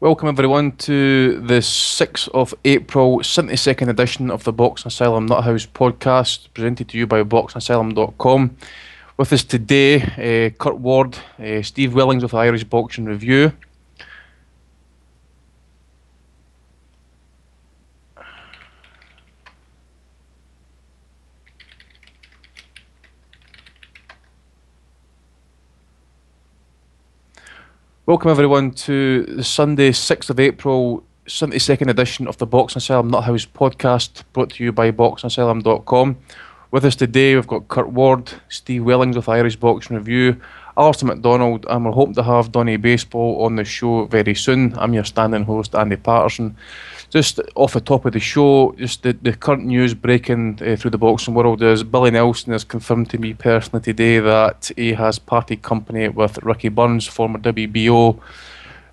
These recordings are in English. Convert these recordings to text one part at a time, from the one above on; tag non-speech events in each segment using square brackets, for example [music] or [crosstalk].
Welcome everyone to the 6th of April, 72nd edition of the Boxing Asylum Nuthouse podcast, presented to you by boxingasylum.com. With us today, uh, Kurt Ward, uh, Steve Wellings of the Irish Boxing Review. Welcome everyone to the Sunday, 6th of April, 72nd edition of the Boxing Asylum Nuthouse podcast, brought to you by boxingasylum.com. With us today, we've got Kurt Ward, Steve Wellings with Irish Boxing Review, Alistair McDonald, and we're hoping to have Donny Baseball on the show very soon. I'm your standing host, Andy Patterson just off the top of the show, just the, the current news breaking uh, through the boxing world is Billy Nelson has confirmed to me personally today that he has parted company with Ricky Burns, former WBO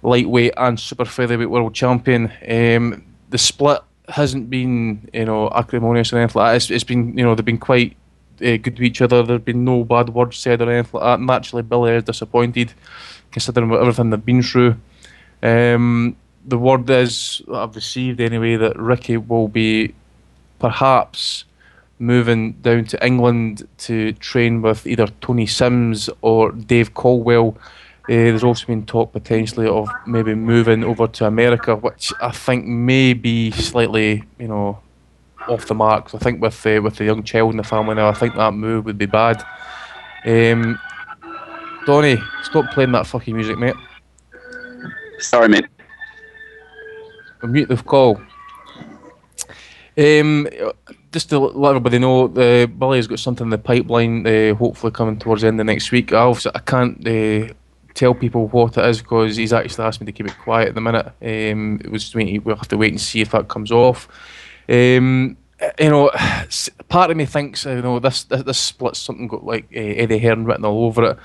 lightweight and super featherweight world champion. Um, the split hasn't been, you know, acrimonious or anything like that. It's, it's been, you know, they've been quite uh, good to each other. There's been no bad words said or anything like that. Naturally, Billy is disappointed, considering everything they've been through. Um, the word is I've received anyway that Ricky will be perhaps moving down to England to train with either Tony Sims or Dave Coldwell. Uh, there's also been talk potentially of maybe moving over to America, which I think may be slightly, you know, off the mark. I think with uh, with the young child in the family now, I think that move would be bad. Um, Donny, stop playing that fucking music, mate. Sorry, mate mute the call. Um, just to let everybody know, uh, Billy's got something in the pipeline, uh, hopefully coming towards the end of next week. I, I can't uh, tell people what it is because he's actually asked me to keep it quiet at the minute. Um, it was we'll have to wait and see if that comes off. Um, you know, part of me thinks you know this this, this split's something got like uh, Eddie Hearn written all over it.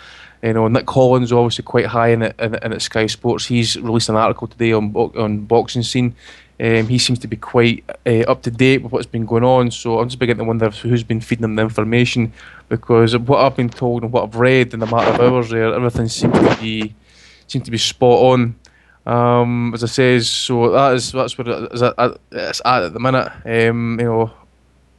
You know, Nick Collins obviously quite high in it in, in at Sky Sports. He's released an article today on on boxing scene. Um, he seems to be quite uh, up to date with what's been going on. So I'm just beginning to wonder who's been feeding them the information because what I've been told and what I've read in a matter of hours there, everything seems to be seems to be spot on. Um, as I says, so that is that's what it is at, it's at at the minute. Um, you know,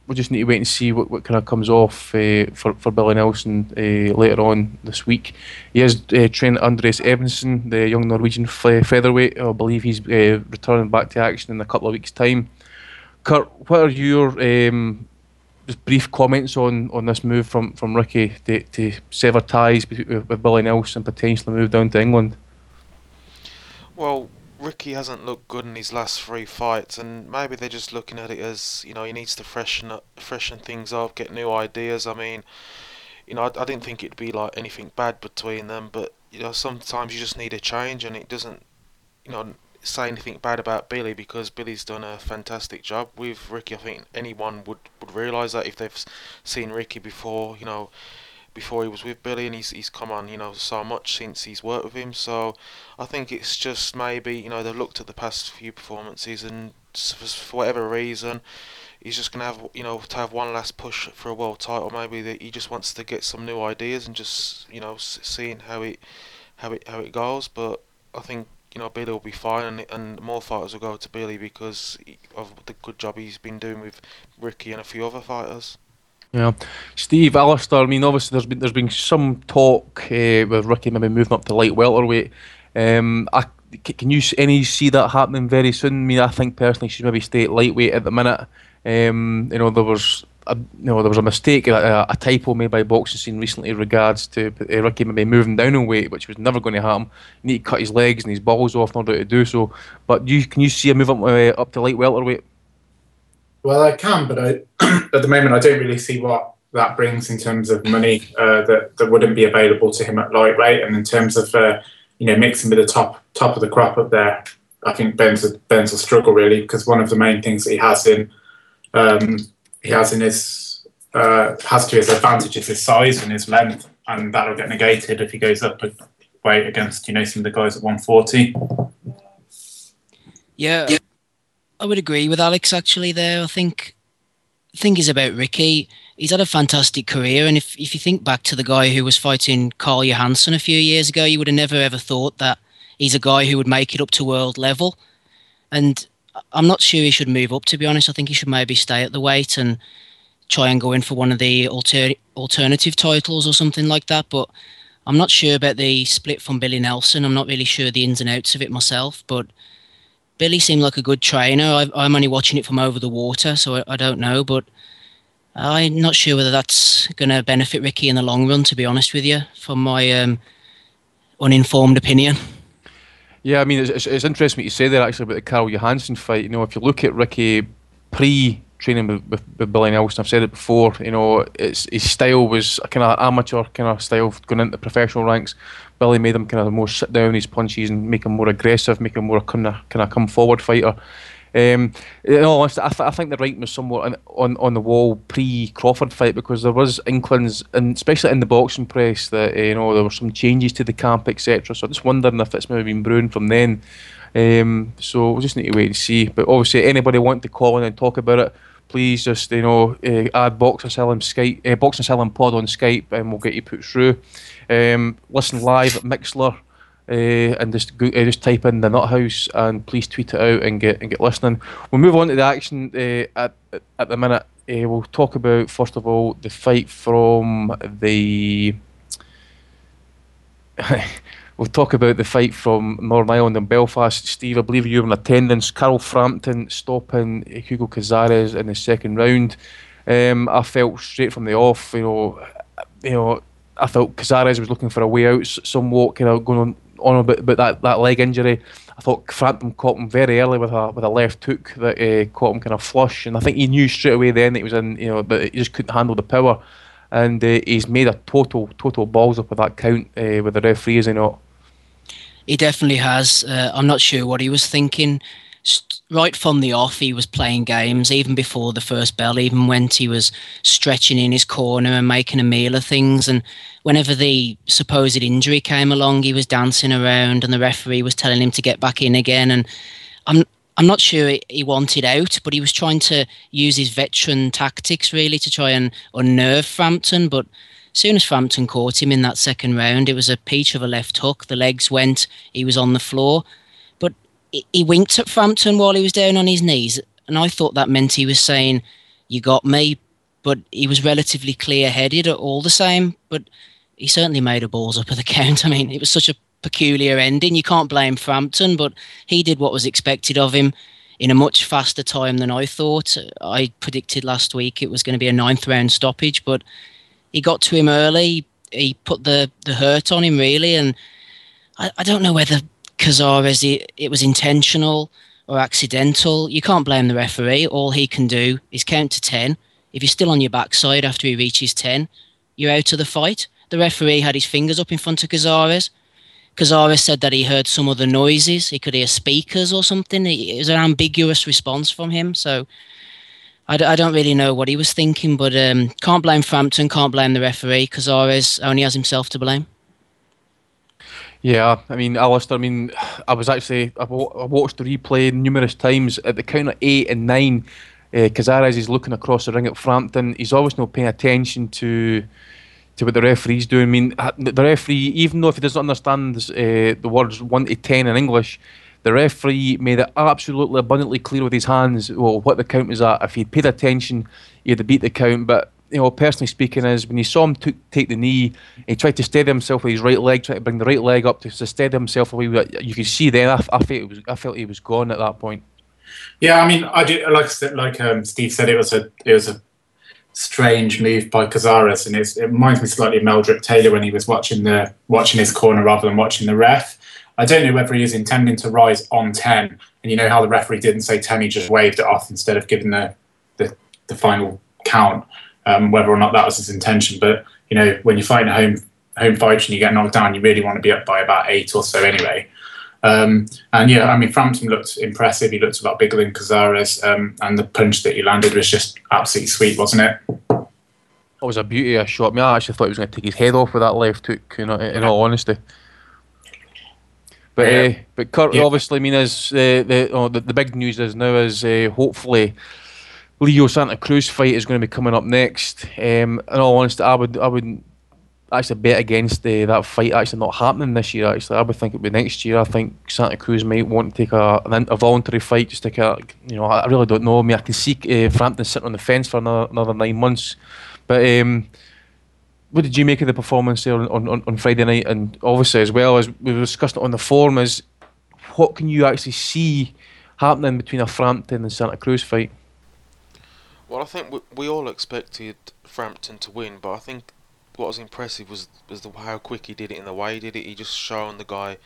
we just need to wait and see what, what kind of comes off uh, for, for Billy Nelson uh, later on this week. He is uh, training Andreas Evensen, the young Norwegian featherweight. I believe he's returning back to action in a couple of weeks' time. Kurt, what are your um, just brief comments on, on this move from, from Ricky to, to sever ties with, with Billy Nelson and potentially move down to England? Well, Ricky hasn't looked good in his last three fights, and maybe they're just looking at it as you know he needs to freshen up, freshen things up, get new ideas. I mean, you know, I, I didn't think it'd be like anything bad between them, but you know, sometimes you just need a change, and it doesn't, you know, say anything bad about Billy because Billy's done a fantastic job with Ricky. I think anyone would would realise that if they've seen Ricky before, you know before he was with Billy, and he's he's come on, you know, so much since he's worked with him. So I think it's just maybe you know they've looked at the past few performances, and for whatever reason, he's just gonna have you know to have one last push for a world title. Maybe that he just wants to get some new ideas and just you know seeing how it how it how it goes. But I think you know Billy will be fine, and and more fighters will go to Billy because of the good job he's been doing with Ricky and a few other fighters. Yeah, Steve Alistair. I mean, obviously, there's been there's been some talk uh, with Ricky maybe moving up to light welterweight. Um, I, can you any see that happening very soon? I mean, I think personally, she's maybe stay at lightweight at the minute. Um, you know, there was a, you know there was a mistake, a, a typo made by boxing scene recently in regards to uh, Ricky maybe moving down in weight, which was never going to happen. You need to cut his legs and his balls off in order to do so. But you can you see a move up uh, up to light welterweight? Well, I can, but I, [clears throat] at the moment I don't really see what that brings in terms of money uh, that that wouldn't be available to him at lightweight, and in terms of uh, you know mixing with the top top of the crop up there. I think Ben's a, Ben's will struggle really because one of the main things that he has in um, he has in his uh, has to his advantage is his size and his length, and that'll get negated if he goes up a weight against you know some of the guys at 140. Yeah, I would agree with Alex actually. There, I think the thing is about Ricky. He's had a fantastic career, and if if you think back to the guy who was fighting Carl Johanneson a few years ago, you would have never ever thought that he's a guy who would make it up to world level. And I'm not sure he should move up, to be honest. I think he should maybe stay at the weight and try and go in for one of the alter- alternative titles or something like that. But I'm not sure about the split from Billy Nelson. I'm not really sure the ins and outs of it myself. But Billy seemed like a good trainer. I, am only watching it from over the water, so I, I don't know. But I'm not sure whether that's going to benefit Ricky in the long run, to be honest with you, from my um, uninformed opinion. Yeah, I mean, it's, it's, interesting what you say there actually about the Carl Johanneson fight. You know, if you look at Ricky pre training with, with, with, Billy Nelson, I've said it before, you know, it's, his style was a kind of amateur kind of style going into professional ranks. Billy made him kind of more sit down his punches and make him more aggressive, make him more kind of kind of come forward fighter. Um, all honesty, I, th- I think the writing was somewhat on, on, on the wall pre Crawford fight because there was inklings, and especially in the boxing press, that uh, you know there were some changes to the camp, etc. So I'm just wondering if it's maybe been brewing from then. Um, so we'll just need to wait and see. But obviously, anybody want to call in and talk about it, please just you know uh, add Box Asylum Skype, uh, Box Asylum Pod on Skype, and we'll get you put through. Um, listen live at Mixlr uh, and just go, just type in the Nut House and please tweet it out and get and get listening. We'll move on to the action at at the minute. We'll talk about first of all the fight from the. [laughs] [laughs] we'll talk about the fight from Northern Ireland and Belfast. Steve, I believe you were in attendance. Carl Frampton stopping Hugo Cazares in the second round. Um, I felt straight from the off, you know, you know, I felt Cazares was looking for a way out, somewhat kind of going on on about, about that, that leg injury. I thought Frampton caught him very early with a with a left hook that uh, caught him kind of flush, and I think he knew straight away then that he was in, you know, that he just couldn't handle the power, and uh, he's made a total total balls up with that count uh, with the referee, is he not? He definitely has. Uh, I'm not sure what he was thinking right from the off, he was playing games even before the first bell, even when he was stretching in his corner and making a meal of things. And whenever the supposed injury came along, he was dancing around, and the referee was telling him to get back in again. And I'm I'm not sure he wanted out, but he was trying to use his veteran tactics really to try and unnerve Frampton. But soon as Frampton caught him in that second round, it was a peach of a left hook. The legs went, he was on the floor But he winked at Frampton while he was down on his knees, and I thought that meant he was saying, "You got me," but he was relatively clear-headed all the same. But he certainly made a balls up of the [laughs] count. I mean, it was such a peculiar ending. You can't blame Frampton, but he did what was expected of him in a much faster time than I thought. I predicted last week it was going to be a ninth round stoppage, but he got to him early. He put the the hurt on him really, and I, I don't know whether Cazares, it, it was intentional or accidental. You can't blame the referee. All he can do is count to 10. If you're still on your backside after he reaches 10, you're out of the fight. The referee had his fingers up in front of Cazares. Cazares said that he heard some other noises. He could hear speakers or something. It was an ambiguous response from him. So I d- I don't really know what he was thinking, but um, can't blame Frampton, can't blame the referee. Cazares only has himself to blame. Yeah, I mean, Alistair, I mean, I was actually, I watched the replay numerous times at the count of eight and nine. Uh, is looking across the ring at Frampton. He's always not paying attention to to what the referee's doing. I mean, the referee, even though if he doesn't understand uh, the words 1 to 10 in English, the referee made it absolutely abundantly clear with his hands well, what the count was at. If he'd paid attention, he'd have beat the count. But you know, personally speaking, is when you saw him t- take the knee, he tried to steady himself with his right leg, try to bring the right leg up to, to steady himself away. You could see then, I, I, felt it was, I felt he was gone at that point. Yeah, I mean, I do, like like um, Steve said, it was a it was a strange move by Cazares, and it reminds me slightly of Meldrick Taylor when he was watching the watching his corner rather than watching the ref. I don't know whether he is intending to rise on ten, and you know how the referee didn't say ten, he just waved it off instead of giving the the, the final count um, whether or not that was his intention. But you know, when you're fighting a home home fight and you get knocked down, you really want to be up by about eight or so anyway. Um, and yeah, I mean, Frampton looked impressive. He looked a lot bigger than Cazares, um, and the punch that he landed was just absolutely sweet, wasn't it? It was a beauty a shot. I, mean, I actually thought he was going to take his head off with that left hook. You know, in all honesty. But yeah. uh, but Kurt, yeah. obviously, I mean, as uh, the, oh, the the big news is now is uh, hopefully Leo Santa Cruz fight is going to be coming up next. Um, in all honesty, I would, I would, actually bet against uh, that fight actually not happening this year. Actually, I would think it would be next year. I think Santa Cruz might want to take a a voluntary fight just to take a, you know I really don't know. I mean, I can see uh, Frampton sitting on the fence for another, another nine months, but. Um, what did you make of the performance there on, on, on Friday night? And obviously, as well as we discussed it on the forum, is what can you actually see happening between a Frampton and Santa Cruz fight? Well, I think we, we all expected Frampton to win, but I think what was impressive was was the, how quick he did it and the way he did it. He just showing the guy,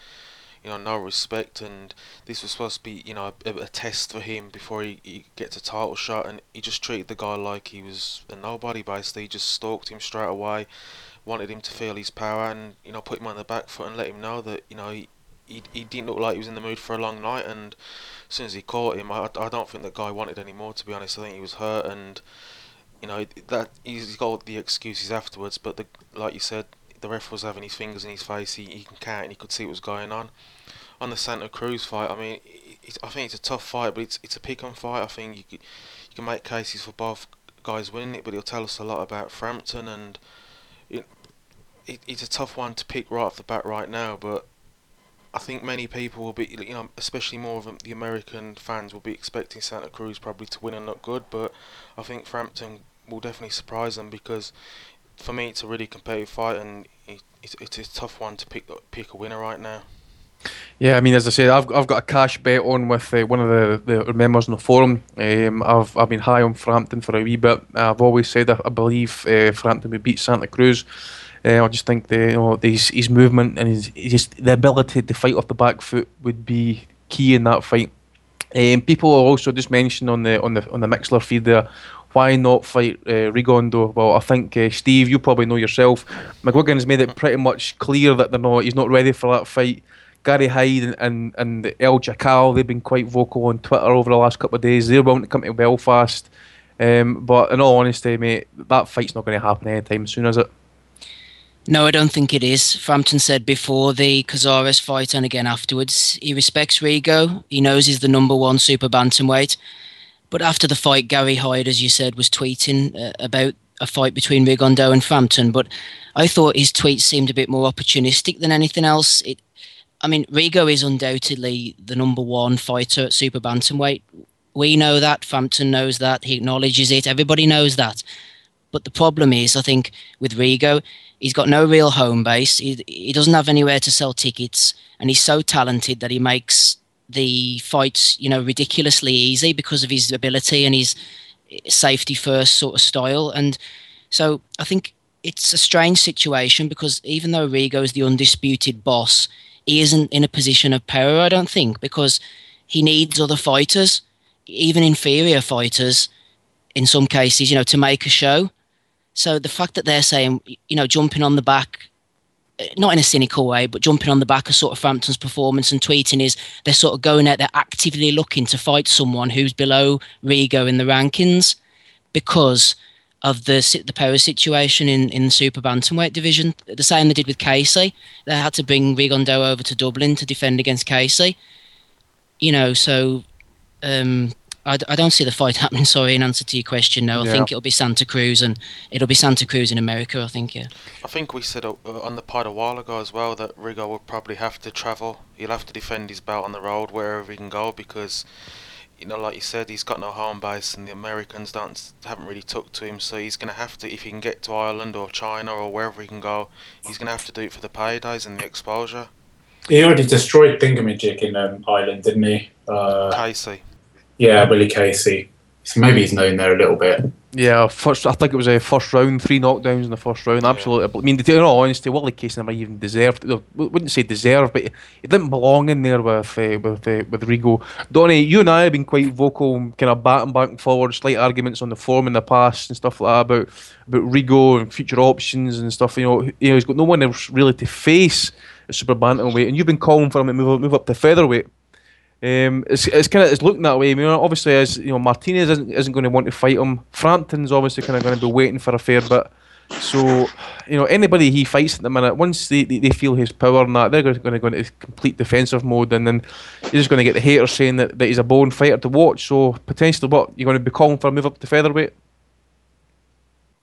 you know, no respect, and this was supposed to be, you know, a, a test for him before he, he gets a title shot, and he just treated the guy like he was a nobody. Basically, he just stalked him straight away, wanted him to feel his power, and you know, put him on the back foot and let him know that you know he. He, he didn't look like he was in the mood for a long night, and as soon as he caught him, I, I don't think the guy wanted any more. To be honest, I think he was hurt, and you know that he's got the excuses afterwards. But the, like you said, the ref was having his fingers in his face. He, he can count and he could see what was going on. On the Santa Cruz fight, I mean, it, I think it's a tough fight, but it's it's a pick 'em fight. I think you could, you can make cases for both guys winning it, but it'll tell us a lot about Frampton and it, it it's a tough one to pick right off the bat right now. But I think many people will be, you know, especially more of the American fans will be expecting Santa Cruz probably to win and look good. But I think Frampton will definitely surprise them because for me it's a really competitive fight and it, it's, it's a tough one to pick pick a winner right now. Yeah, I mean, as I said, I've, I've got a cash bet on with uh, one of the, the members in the forum. Um, I've I've been high on Frampton for a wee bit. I've always said I, I believe uh, Frampton would beat Santa Cruz. Uh, I just think the you know his his movement and his, just the ability to fight off the back foot would be key in that fight. Um, people also just mentioned on the on the on the Mixlr feed there why not fight uh, Rigondeaux? Well, I think uh, Steve, you probably know yourself. McGuigan's made it pretty much clear that they're not. He's not ready for that fight. Gary Hyde and, and, and El Chacal, they've been quite vocal on Twitter over the last couple of days. They're willing to come to Belfast. Um, but in all honesty, mate, that fight's not going to happen anytime soon, is it? No, I don't think it is. Frampton said before the Cazares fight and again afterwards, he respects Rigo. He knows he's the number one super bantamweight. But after the fight, Gary Hyde, as you said, was tweeting uh, about a fight between Rigondeaux and Frampton. But I thought his tweets seemed a bit more opportunistic than anything else. It, I mean, Rigo is undoubtedly the number one fighter at super bantamweight. We know that. Frampton knows that. He acknowledges it. Everybody knows that. But the problem is, I think, with Rigo, he's got no real home base. He, he doesn't have anywhere to sell tickets, and he's so talented that he makes the fights, you know, ridiculously easy because of his ability and his safety first sort of style. And so I think it's a strange situation because even though Rigo is the undisputed boss, he isn't in a position of power, I don't think, because he needs other fighters, even inferior fighters, in some cases, you know, to make a show. So the fact that they're saying, you know, jumping on the back not in a cynical way, but jumping on the back of sort of Frampton's performance and tweeting is they're sort of going out, they're actively looking to fight someone who's below Rigo in the rankings because of the the power situation in, in the super bantamweight division. The same they did with Casey. They had to bring Rigondeaux over to Dublin to defend against Casey. You know, so um, I, I don't see the fight [laughs] happening. Sorry, in answer to your question, no. I yeah. think it'll be Santa Cruz, and it'll be Santa Cruz in America. I think, yeah. I think we said uh, on the pod a while ago as well that Rigo will probably have to travel. He'll have to defend his belt on the road wherever he can go because, you know, like you said, he's got no home base, and the Americans don't haven't really took to him. So he's going to have to, if he can get to Ireland or China or wherever he can go, he's going to have to do it for the paydays and the exposure. He already destroyed Thingamajig in um, Ireland, didn't he? Uh, Casey. Yeah, Willie Casey. So maybe he's known there a little bit. Yeah, first I think it was a first round, three knockdowns in the first round. Yeah. Absolutely, I mean, in all honesty, Willie Casey never even deserved. Wouldn't say deserved, but he didn't belong in there with uh, with uh, with Rigo. Donny, you and I have been quite vocal, kind of batting back and forward, slight arguments on the form in the past and stuff like that about about Rigo and future options and stuff. You know, you know, he's got no one else really to face at super bantamweight, and you've been calling for him to move move up to featherweight. Um, it's it's kind of it's looking that way. I mean, obviously, as you know, Martinez isn't, isn't going to want to fight him. Frampton's obviously kind of going to be waiting for a fair bit. So, you know, anybody he fights at the minute, once they, they, they feel his power and that, they're going to go into complete defensive mode, and then you're just going to get the haters saying that, that he's a bone fighter to watch. So, potentially, what you're going to be calling for a move up to featherweight?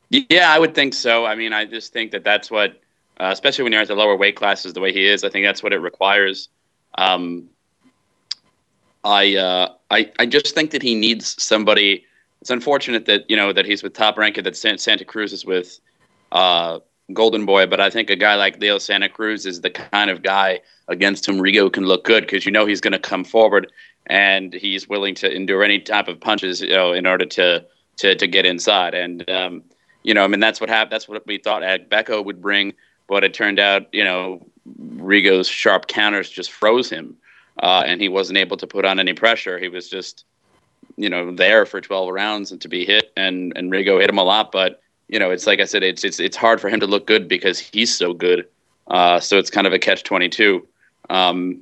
Yeah, I would think so. I mean, I just think that that's what uh, especially when you're at the lower weight classes the way he is. I think that's what it requires. Um, I, uh, I I just think that he needs somebody. It's unfortunate that you know that he's with Top Rank that Santa Cruz is with uh, Golden Boy, but I think a guy like Leo Santa Cruz is the kind of guy against whom Rigo can look good because you know he's going to come forward and he's willing to endure any type of punches, you know, in order to to to get inside. And um, you know, I mean, that's what happened. That's what we thought Agbeko would bring, but it turned out, you know, Rigo's sharp counters just froze him, uh, and he wasn't able to put on any pressure. He was just, you know, there for 12 rounds and to be hit, and and Rigo hit him a lot, but you know, it's like I said, it's it's it's hard for him to look good because he's so good. Uh, so it's kind of a catch 22. Um,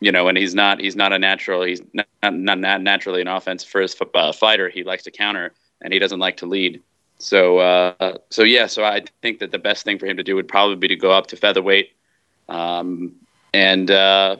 you know, and he's not he's not a natural. He's not not, not naturally an offense first uh, fighter. He likes to counter, and he doesn't like to lead. So uh, so yeah. So I think that the best thing for him to do would probably be to go up to featherweight, um, and uh,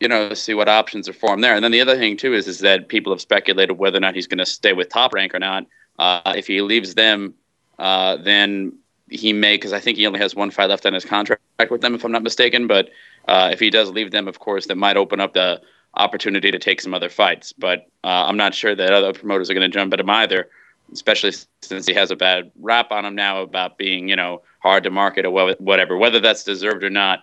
you know see what options are for him there. And then the other thing too is is that people have speculated whether or not he's going to stay with Top Rank or not. Uh, if he leaves them, uh, then he may because I think he only has one fight left on his contract with them, if I'm not mistaken. But uh, if he does leave them, of course, that might open up the opportunity to take some other fights. But uh, I'm not sure that other promoters are going to jump at him either, especially since he has a bad rap on him now about being, you know, hard to market or whatever. Whether that's deserved or not,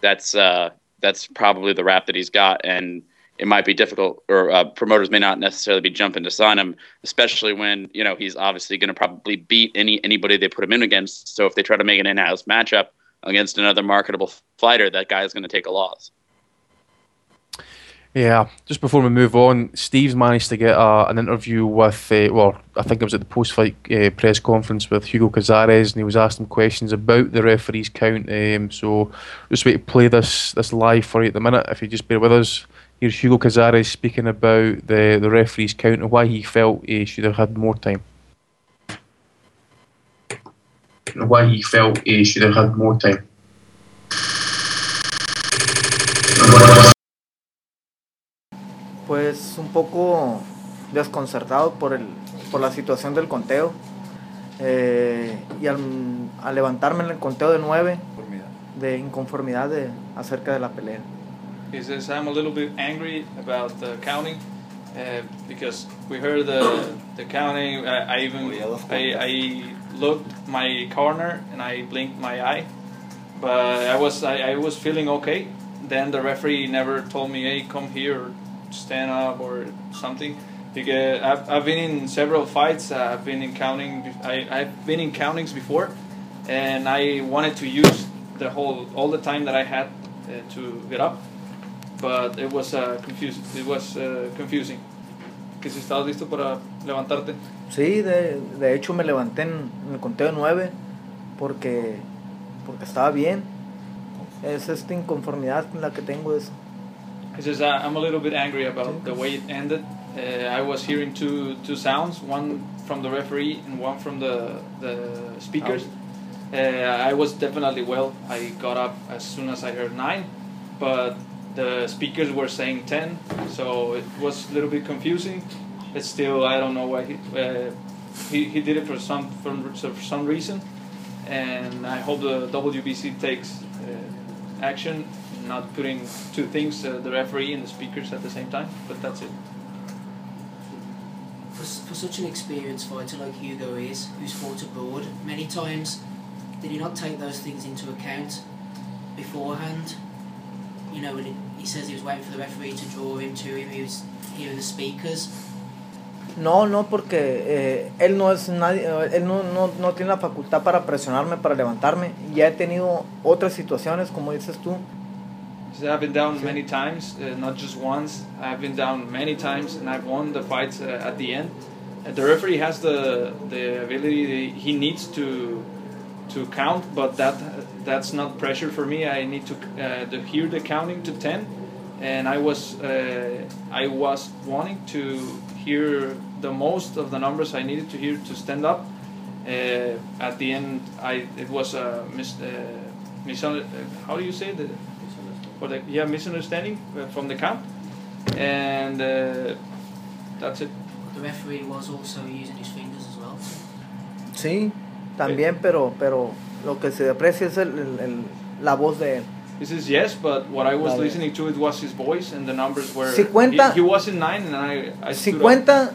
that's uh, that's probably the rap that he's got, and it might be difficult, or uh, promoters may not necessarily be jumping to sign him, especially when you know he's obviously going to probably beat any anybody they put him in against. So if they try to make an in-house matchup against another marketable fighter, that guy is going to take a loss. Yeah, just before we move on, Steve's managed to get uh, an interview with, uh, well, I think it was at the post fight uh, press conference with Hugo Cazares, and he was asking questions about the referee's count. Um, so, just wait to play this this live for you at the minute. If you just bear with us, here's Hugo Cazares speaking about the, the referee's count and why he felt he should have had more time. Why he felt he should have had more time. Pues un poco desconcertado por, el, por la situación del conteo. Eh, y al, al, levantarme en el conteo de 9, de inconformidad de, acerca de la pelea. He says, I'm a little bit angry about the counting uh, because we heard the, the counting. I, I even I, I looked my corner and I blinked my eye, but I was I, I was feeling okay. Then the referee never told me, "Hey, come here, stand up, or something." Because I've, I've been in several fights. I've been in counting. I, I've been in countings before, and I wanted to use the whole all the time that I had uh, to get up, but it was uh, confusing. It was uh, confusing. Que si estabas listo para levantarte. Sí, de, de hecho me levanté en, en el conteo 9 porque, porque estaba bien. Es esta inconformidad la que tengo eso. He says, I'm a little bit angry about the way it ended. Uh, I was hearing two, two sounds, one from the referee and one from the, the speakers. Uh, I was definitely well. I got up as soon as I heard 9, but the speakers were saying 10, so it was a little bit confusing. But still, I don't know why he, uh, he, he did it for some, for, for some reason, and I hope the WBC takes uh, action, not putting two things, uh, the referee and the speakers at the same time, but that's it. For, for such an experienced fighter like Hugo is, who's fought abroad many times, did he not take those things into account beforehand? You know, when it, he says he was waiting for the referee to draw him to him, he was hearing the speakers. No, no, porque eh, él no es nadie, él no, no, no, tiene la facultad para presionarme, para levantarme. Ya he tenido otras situaciones, como dices tú. I've been down many times, uh, not just once. I've been down many times, and I've won the fights uh, at the end. The referee has the the ability he needs to to count, but that that's not pressure for me. I need to uh, to hear the counting to ten, and I was uh, I was wanting to hear the most of the numbers I needed to hear to stand up. Uh, at the end, I it was a mis, uh, mis how do you say the for the yeah misunderstanding from the count, and uh, that's it. The referee was also using his fingers as well. Sí, también, pero pero lo que se aprecia es el, el- el- la voz de él. He says yes, but what I was Vale. listening to it was his voice and the numbers were. Si cuenta- he, he was in nine and I. I Si cuenta,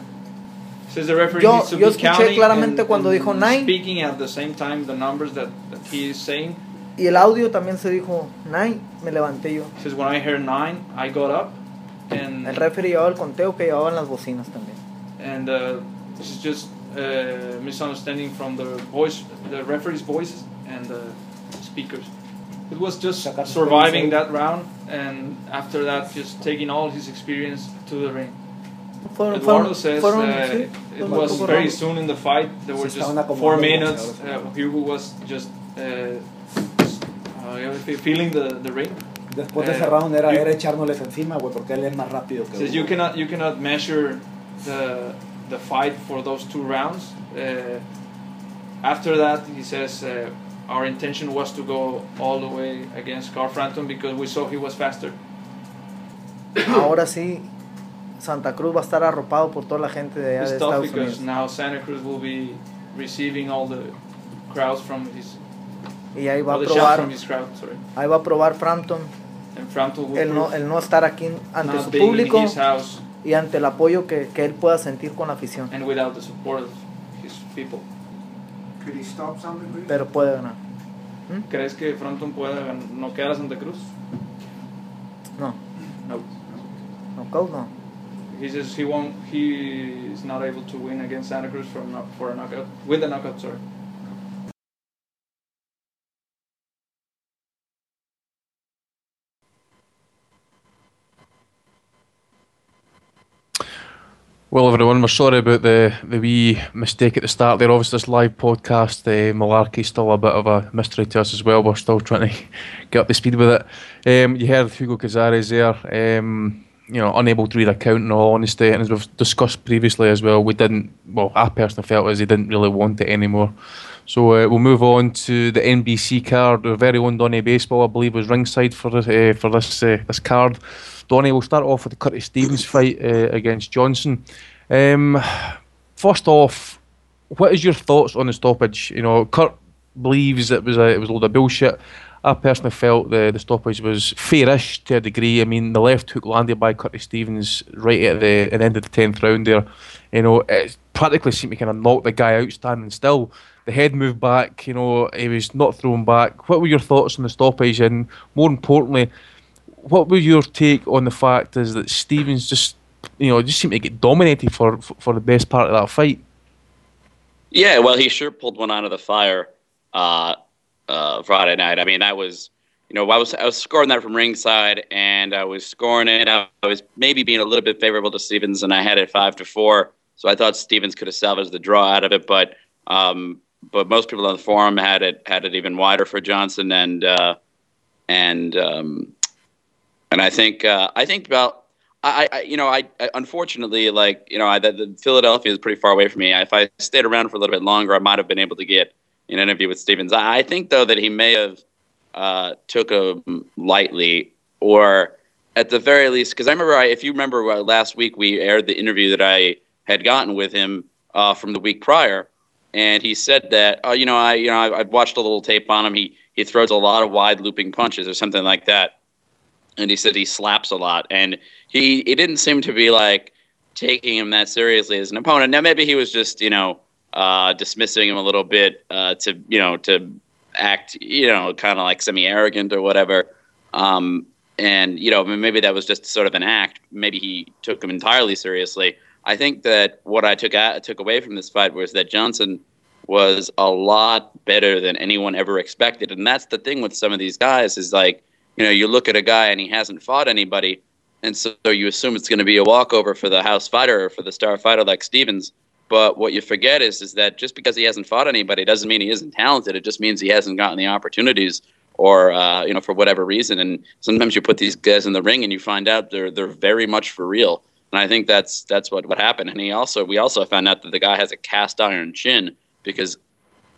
Says the referee Yo- needs to yo be escuché counting claramente and- cuando and dijo nine. Speaking at the same time the numbers that, that he is saying. Y el audio también se dijo nine, me levanté yo. Says when I heard nine, I got up, and El referee llevaba el conteo que llevaban las bocinas también. and uh, this is just uh, misunderstanding from the voice, the referee's voice and the speakers. It was just surviving that round, and after that, just taking all his experience to the ring. Fueron, Eduardo fueron, says fueron, uh, it was very soon in the fight. There were just four minutes. Uh, Hugo was just just, uh, feeling the, the ring. Después de Eh, ese round era, you- era echárnosles encima, güey, porque él es más rápido que Says you cannot you cannot measure the the fight for those two rounds. Uh, after that, he says uh, our intention was to go all the way against Carl Frampton because we saw he was faster. Ahora sí, Santa Cruz va a estar arropado por toda la gente de allá It's de tough Estados because Unidos. now Santa Cruz will be receiving all the crowds from his Y ahí va all a probar. Sorry, ahí va a probar Frampton and Frampton will el no, prove el no estar aquí ante not su público y ante el apoyo que, que él pueda sentir con la afición. and without the support of his people. Could he stop Santa Cruz? Pero puede ganar. ¿Crees que Frampton pueda gan- noquear a Santa Cruz? No, No. knockout no. He says he won't. He is not able to win against Santa Cruz for a, knock- for a knockout with a knockout. Sorry. Well, everyone, we're sorry about the, the wee mistake at the start there. Obviously, this live podcast, the uh, Malarkey's still a bit of a mystery to us as well. We're still trying to [laughs] get up to speed with it. Um, you heard Hugo Cazares there, um, you know, unable to read a count in all honesty. And as we've discussed previously as well, we didn't, well, I personally felt as he didn't really want it anymore. So uh, we'll move on to the NBC card. Our very own Donny Baseball, I believe, was ringside for uh, for this uh, this card. Donny, we'll start off with the Curtis Stevens fight uh, against Johnson. Um, first off, what is your thoughts on the stoppage? You know, Kurt believes it was a it was a load of bullshit. I personally felt the the stoppage was fairish to a degree. I mean, the left hook landed by Curtis Stevens right at the, at the end of the tenth round there. You know, it practically seemed to kind of knock the guy out standing still. The head moved back. You know, he was not thrown back. What were your thoughts on the stoppage? And more importantly, what was your take on the fact is that Stevens just, you know, just seemed to get dominated for for, the best part of that fight? Yeah, well, he sure pulled one out of the fire uh, uh, Friday night. I mean, that was, you know, I was I was scoring that from ringside, and I was scoring it. I was maybe being a little bit favorable to Stevens, and I had it five to four. So I thought Stevens could have salvaged the draw out of it, but um, but most people on the forum had it had it even wider for Johnson, and uh, and um, and I think uh, I think about I, I you know I, I unfortunately like you know I, the, the Philadelphia is pretty far away from me. If I stayed around for a little bit longer, I might have been able to get an interview with Stevens. I, I think though that he may have uh, took him lightly, or at the very least, because I remember I, if you remember uh, last week we aired the interview that I had gotten with him uh, from the week prior, and he said that uh, you know I you know I, I've watched a little tape on him. He he throws a lot of wide looping punches or something like that and he said he slaps a lot and he he didn't seem to be like taking him that seriously as an opponent. Now maybe he was just you know uh, dismissing him a little bit uh, to you know to act you know kind of like semi arrogant or whatever. Um, and you know maybe that was just sort of an act. Maybe he took him entirely seriously. I think that what i took out, took away from this fight was that johnson was a lot better than anyone ever expected. And that's the thing with some of these guys is like you know, you look at a guy and he hasn't fought anybody, and so you assume it's going to be a walkover for the house fighter or for the star fighter like Stevens. But what you forget is is that just because he hasn't fought anybody doesn't mean he isn't talented. It just means he hasn't gotten the opportunities, or uh, you know, for whatever reason. And sometimes you put these guys in the ring and you find out they're they're very much for real. And I think that's that's what what happened. And he also we also found out that the guy has a cast iron chin because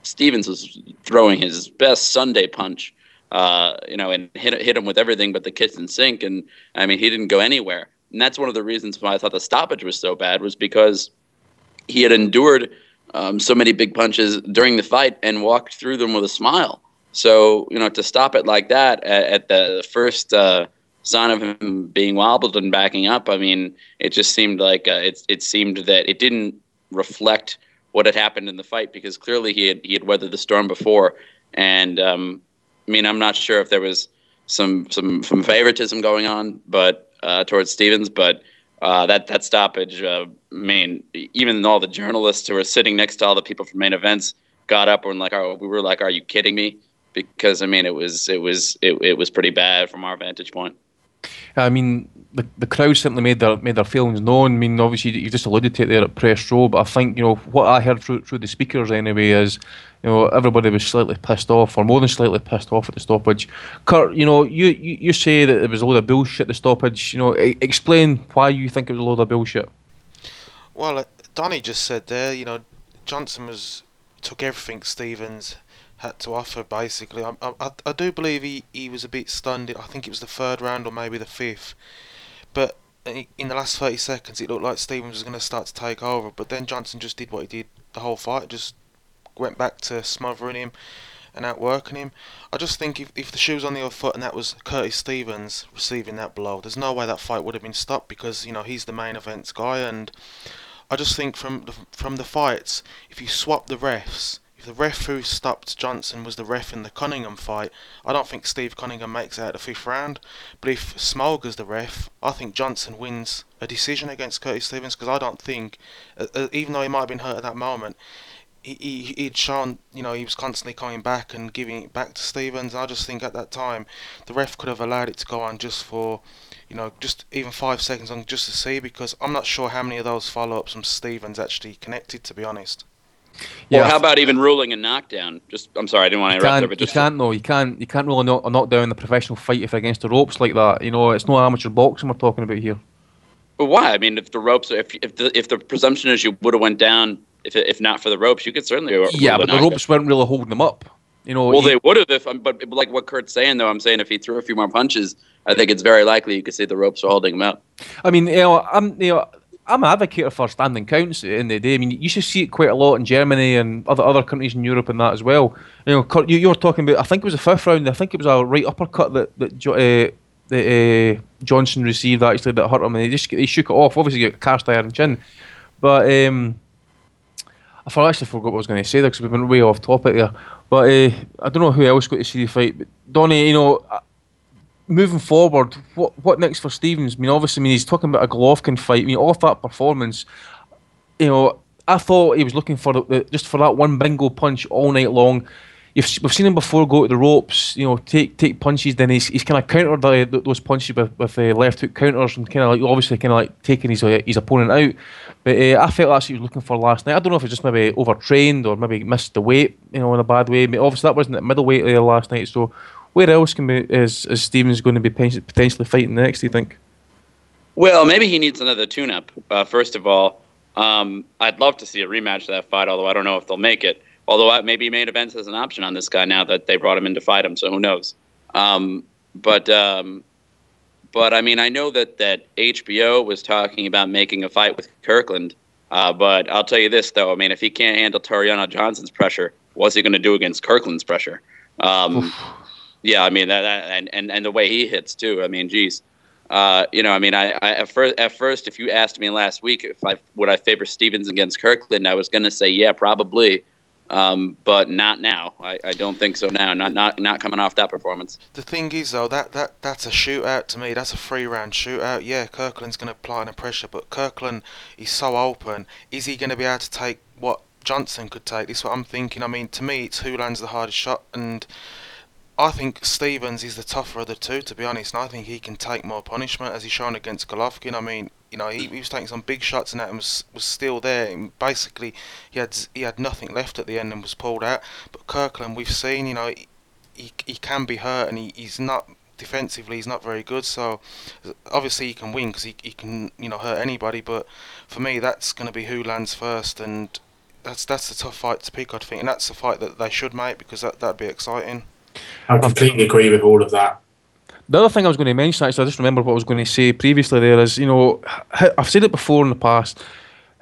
Stevens was throwing his best Sunday punch uh, you know, and hit hit him with everything but the kitchen sink. And I mean, he didn't go anywhere. And that's one of the reasons why I thought the stoppage was so bad was because he had endured um, so many big punches during the fight and walked through them with a smile. So you know, to stop it like that at, at the first uh, sign of him being wobbled and backing up, I mean, it just seemed like uh, it. It seemed that it didn't reflect what had happened in the fight because clearly he had he had weathered the storm before. And um, I mean, I'm not sure if there was some some some favoritism going on, but uh, towards Stevens, but uh, that that stoppage, uh, mean, even all the journalists who were sitting next to all the people from main events got up and like, oh, we were like, are you kidding me? Because I mean, it was it was it, it was pretty bad from our vantage point. I mean, the, the crowd simply made their made their feelings known. I mean, obviously you just alluded to it there at press row, but I think you know what I heard through through the speakers anyway is, you know, everybody was slightly pissed off, or more than slightly pissed off at the stoppage. Kurt, you know, you you, you say that it was a load of bullshit. The stoppage, you know, explain why you think it was a load of bullshit. Well, uh, Donny just said there, you know, Johnson was took everything Stevens had to offer. Basically, I, I, I do believe he, he was a bit stunned. I think it was the third round or maybe the fifth, but in the last 30 seconds it looked like Stevens was going to start to take over. But then Johnson just did what he did the whole fight, just went back to smothering him and outworking him. I just think if, if the shoe was on the other foot and that was Curtis Stevens receiving that blow, there's no way that fight would have been stopped because you know he's the main events guy. And I just think from the, from the fights, if you swap the refs if the ref who stopped Johnson was the ref in the Cunningham fight, I don't think Steve Cunningham makes out the fifth round. But if Smoger's the ref, I think Johnson wins a decision against Curtis Stevens because I don't think, uh, uh, even though he might have been hurt at that moment, he, he, he'd shown, you know, he was constantly coming back and giving it back to Stevens. I just think at that time, the ref could have allowed it to go on just for, you know, just even five seconds on just to see because I'm not sure how many of those follow ups from Stevens actually connected, to be honest. Yeah. Well, how about even ruling a knockdown? Just, I'm sorry, I didn't want to interrupt there, but just you can't. No, you can't. You can't rule a, knock, a knockdown in the professional fight if against the ropes like that. You know, it's no amateur boxing we're talking about here. But why? I mean, if the ropes, if if the if the presumption is you would have went down, if if not for the ropes, you could certainly. Yeah, but the ropes weren't really holding them up. You know. Well, he, they would have if, but like what Kurt's saying though, I'm saying if he threw a few more punches, I think it's very likely you could see the ropes were holding him up. I mean, you know, I'm you know I'm an advocate for standing counts in the day. I mean, you should see it quite a lot in Germany and other other countries in Europe and that as well. You know, you, you were talking about. I think it was the fifth round. I think it was a right uppercut that that uh, that uh, Johnson received actually that hurt him, and he just he shook it off. Obviously, got cast iron chin, but um, I actually forgot what I was going to say there because we've been way off topic there. But uh, I don't know who else got to see the fight. But Donny, you know, moving forward, what what next for Stevens? I mean, obviously, I mean he's talking about a Golovkin fight. I mean, off that performance, you know, I thought he was looking for the, just for that one bingo punch all night long. You've, we've seen him before go to the ropes, you know, take take punches. Then he's, he's kind of countered the, those punches with, with uh, left hook counters and kind of like obviously kind of like taking his uh, his opponent out. But uh, I felt that's what he was looking for last night. I don't know if it's just maybe overtrained or maybe missed the weight, you know, in a bad way. But obviously that wasn't at middleweight there last night. So where else can be, is, is Stevens going to be potentially fighting next, do you think? Well, maybe he needs another tune up, uh, first of all. Um, I'd love to see a rematch of that fight, although I don't know if they'll make it. Although maybe main events has an option on this guy now that they brought him in to fight him, so who knows? Um, but um, but I mean, I know that that HBO was talking about making a fight with Kirkland. Uh, but I'll tell you this though, I mean, if he can't handle Tureano Johnson's pressure, what's he going to do against Kirkland's pressure? Um, yeah, I mean that, that, and, and and the way he hits too. I mean, geez, uh, you know, I mean, I, I, at first at first, if you asked me last week if I would I favor Stevens against Kirkland, I was going to say yeah, probably, um, but not now. I, I don't think so now. Not not not coming off that performance. The thing is though, that that that's a shootout to me. That's a three round shootout. Yeah, Kirkland's going to apply the pressure, but Kirkland is so open. Is he going to be able to take what Johnson could take? This is what I'm thinking. I mean, to me, it's who lands the hardest shot and I think Stevens is the tougher of the two, to be honest. And I think he can take more punishment, as he's shown against Golovkin. I mean, you know, he, he was taking some big shots and that was was still there. And basically, he had he had nothing left at the end and was pulled out. But Kirkland, we've seen, you know, he he can be hurt and he, he's not defensively. He's not very good. So obviously he can win because he he can you know hurt anybody. But for me, that's going to be who lands first and. That's that's a tough fight to pick, I think, and that's a fight that they should make because that that'd be exciting. I completely agree with all of that. The other thing I was going to mention, actually, I just remember what I was going to say previously. There is, you know, I've said it before in the past.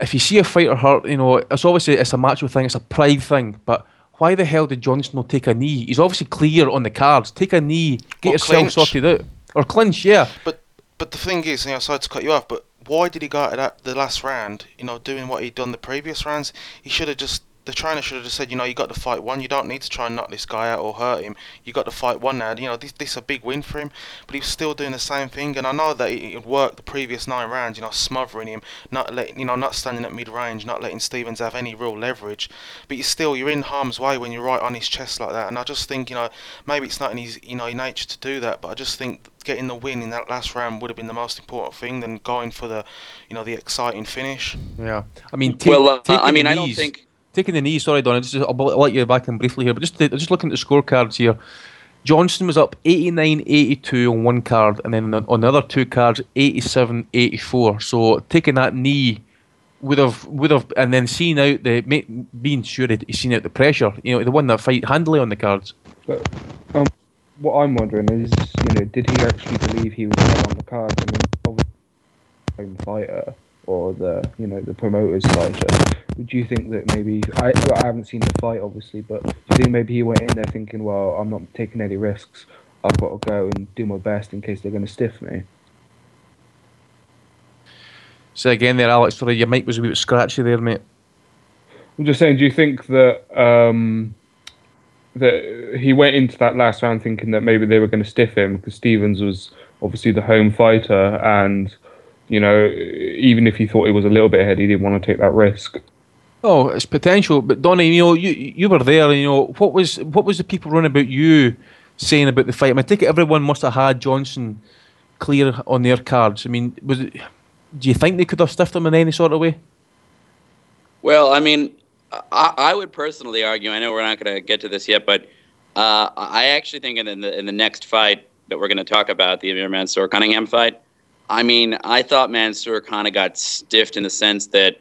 if you see a fighter hurt, you know, it's obviously it's a macho thing, it's a pride thing, but why the hell did Johnson not take a knee? He's obviously clear on the cards. Take a knee, get Or yourself clinch. sorted out, or clinch, yeah. But but the thing is, you know, sorry to cut you off, but why did he go to that the last round? You know, doing what he'd done the previous rounds, he should have just. The trainer should have just said, you know, you got to fight one. You don't need to try and knock this guy out or hurt him. You got to fight one now. You know, this this is a big win for him. But he was still doing the same thing, and I know that it it worked the previous nine rounds. You know, smothering him, not letting, you know, not standing at mid range, not letting Stevens have any real leverage. But you still, you're in harm's way when you're right on his chest like that. And I just think, you know, maybe it's not in his, you know, nature to do that. But I just think getting the win in that last round would have been the most important thing than going for the, you know, the exciting finish. Yeah, I mean, take, well, uh, taking I mean, I don't think. Taking the knee. Sorry, Don. Just, I'll, let you back in briefly here, but just just looking at the scorecards here. Johnson was up 89 82 on one card, and then on the other two cards, 87 84. So taking that knee would have, would have, and then seeing out the, being sure he's seen out the pressure, you know, the one that fight handily on the cards. But um, what I'm wondering is, you know, did he actually believe he was on the cards? I mean, obviously, fighter or the, you know, the promoter's fighter. Would you think that maybe I, I haven't seen the fight, obviously, but do you think maybe he went in there thinking, well, I'm not taking any risks. I've got to go and do my best in case they're going to stiff me. So again, there, Alex, sorry, your mic was a bit scratchy there, mate. I'm just saying, do you think that um, that he went into that last round thinking that maybe they were going to stiff him because Stevens was obviously the home fighter, and you know, even if he thought he was a little bit ahead, he didn't want to take that risk. Oh, it's potential, but Donny, you know, you you were there. You know, what was what was the people running about you saying about the fight? I mean, I think everyone must have had Johnson clear on their cards. I mean, was it? Do you think they could have stiffed him in any sort of way? Well, I mean, I, I would personally argue. I know we're not going to get to this yet, but uh, I actually think in the in the next fight that we're going to talk about, the Amir Mansour Cunningham fight. I mean, I thought Mansour kind of got stiffed in the sense that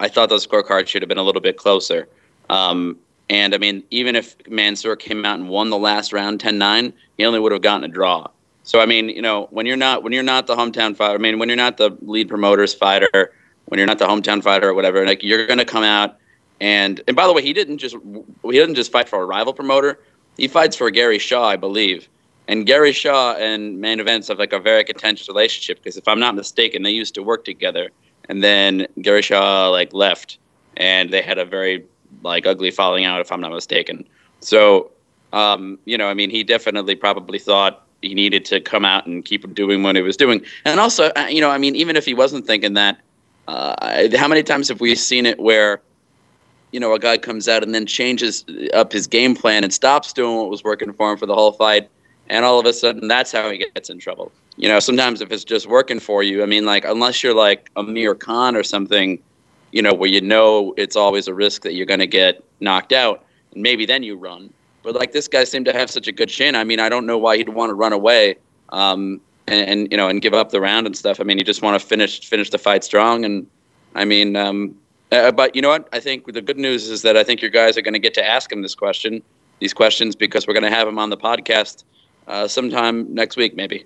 I thought those scorecards should have been a little bit closer. Um, and I mean, even if Mansour came out and won the last round 10-9, he only would have gotten a draw. So I mean, you know, when you're not when you're not the hometown fighter, I mean, when you're not the lead promoter's fighter, when you're not the hometown fighter or whatever, like you're going to come out and and by the way, he didn't just he didn't just fight for a rival promoter. He fights for Gary Shaw, I believe. And Gary Shaw and main events have like a very contentious relationship because if I'm not mistaken, they used to work together. And then Gary Shaw like left, and they had a very like ugly falling out, if I'm not mistaken. So, um, you know, I mean, he definitely probably thought he needed to come out and keep doing what he was doing. And also, uh, you know, I mean, even if he wasn't thinking that, uh, how many times have we seen it where, you know, a guy comes out and then changes up his game plan and stops doing what was working for him for the whole fight, and all of a sudden that's how he gets in trouble. You know, sometimes if it's just working for you, I mean, like unless you're like Amir Khan or something, you know, where you know it's always a risk that you're going to get knocked out, and maybe then you run. But like this guy seemed to have such a good chin. I mean, I don't know why he'd want to run away, um, and, and you know, and give up the round and stuff. I mean, you just want to finish finish the fight strong. And I mean, um, uh, but you know what? I think the good news is that I think your guys are going to get to ask him this question, these questions, because we're going to have him on the podcast uh, sometime next week, maybe.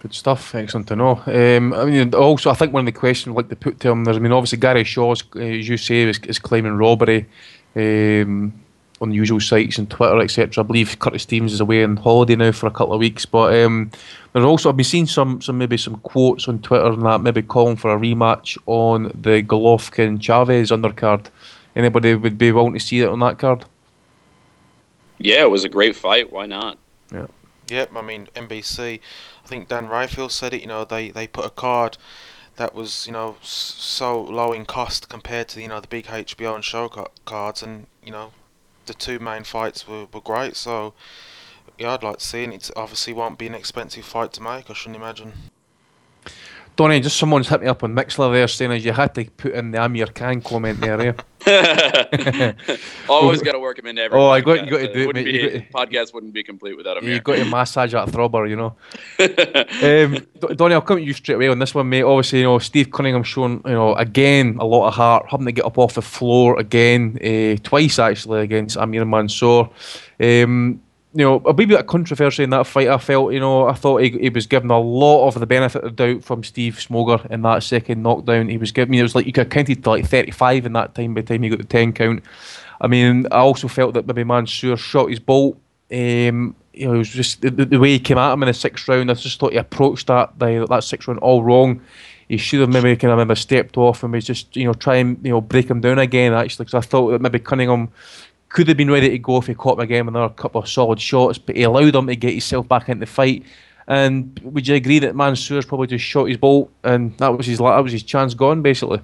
Good stuff. Excellent to know. Um, I mean, also, I think one of the questions I'd like to put to him, there's, I mean, obviously Gary Shaw's, uh, as you say, is, is claiming robbery um, on the usual sites and Twitter, etc. I believe Curtis Stevens is away on holiday now for a couple of weeks, but um, there's also I've been seeing some, some maybe some quotes on Twitter and that maybe calling for a rematch on the Golovkin Chavez undercard. Anybody would be willing to see it on that card? Yeah, it was a great fight. Why not? Yeah. Yep, I mean NBC. I think Dan Rafael said it. You know, they they put a card that was you know so low in cost compared to you know the big HBO and show cards, and you know the two main fights were, were great. So yeah, I'd like to see it. It obviously won't be an expensive fight to make. I shouldn't imagine. Donny, just someone's hit me up on Mixlr there saying as you had to put in the Amir Khan comment there, eh? [laughs] Always got to work him into every. Oh, I got- podcast. you got to do it, wouldn't mate, Be, podcast wouldn't be complete without him. You got to massage that throbber, you know. [laughs] um, Donny, I'll come to you straight away on this one, mate. Obviously, you know Steve Cunningham showing, you know, again a lot of heart, having to get up off the floor again, uh, twice actually against Amir Mansour. Um, you know, a wee bit of controversy in that fight. I felt, you know, I thought he, he was given a lot of the benefit of doubt from Steve Smoger in that second knockdown. He was given, I mean, it was like you could have counted to like 35 in that time by the time he got the 10 count. I mean, I also felt that maybe Mansour shot his bolt. Um, you know, it was just the, the, way he came at him in the sixth round. I just thought he approached that the, that sixth round all wrong. He should have maybe kind of maybe stepped off and was just you know try and you know break him down again. Actually, because I thought that maybe Cunningham could have been ready to go if he caught again with another couple of solid shots, but he allowed him to get himself back into the fight. And would you agree that Mansour's probably just shot his bolt and that was his that was his chance gone basically?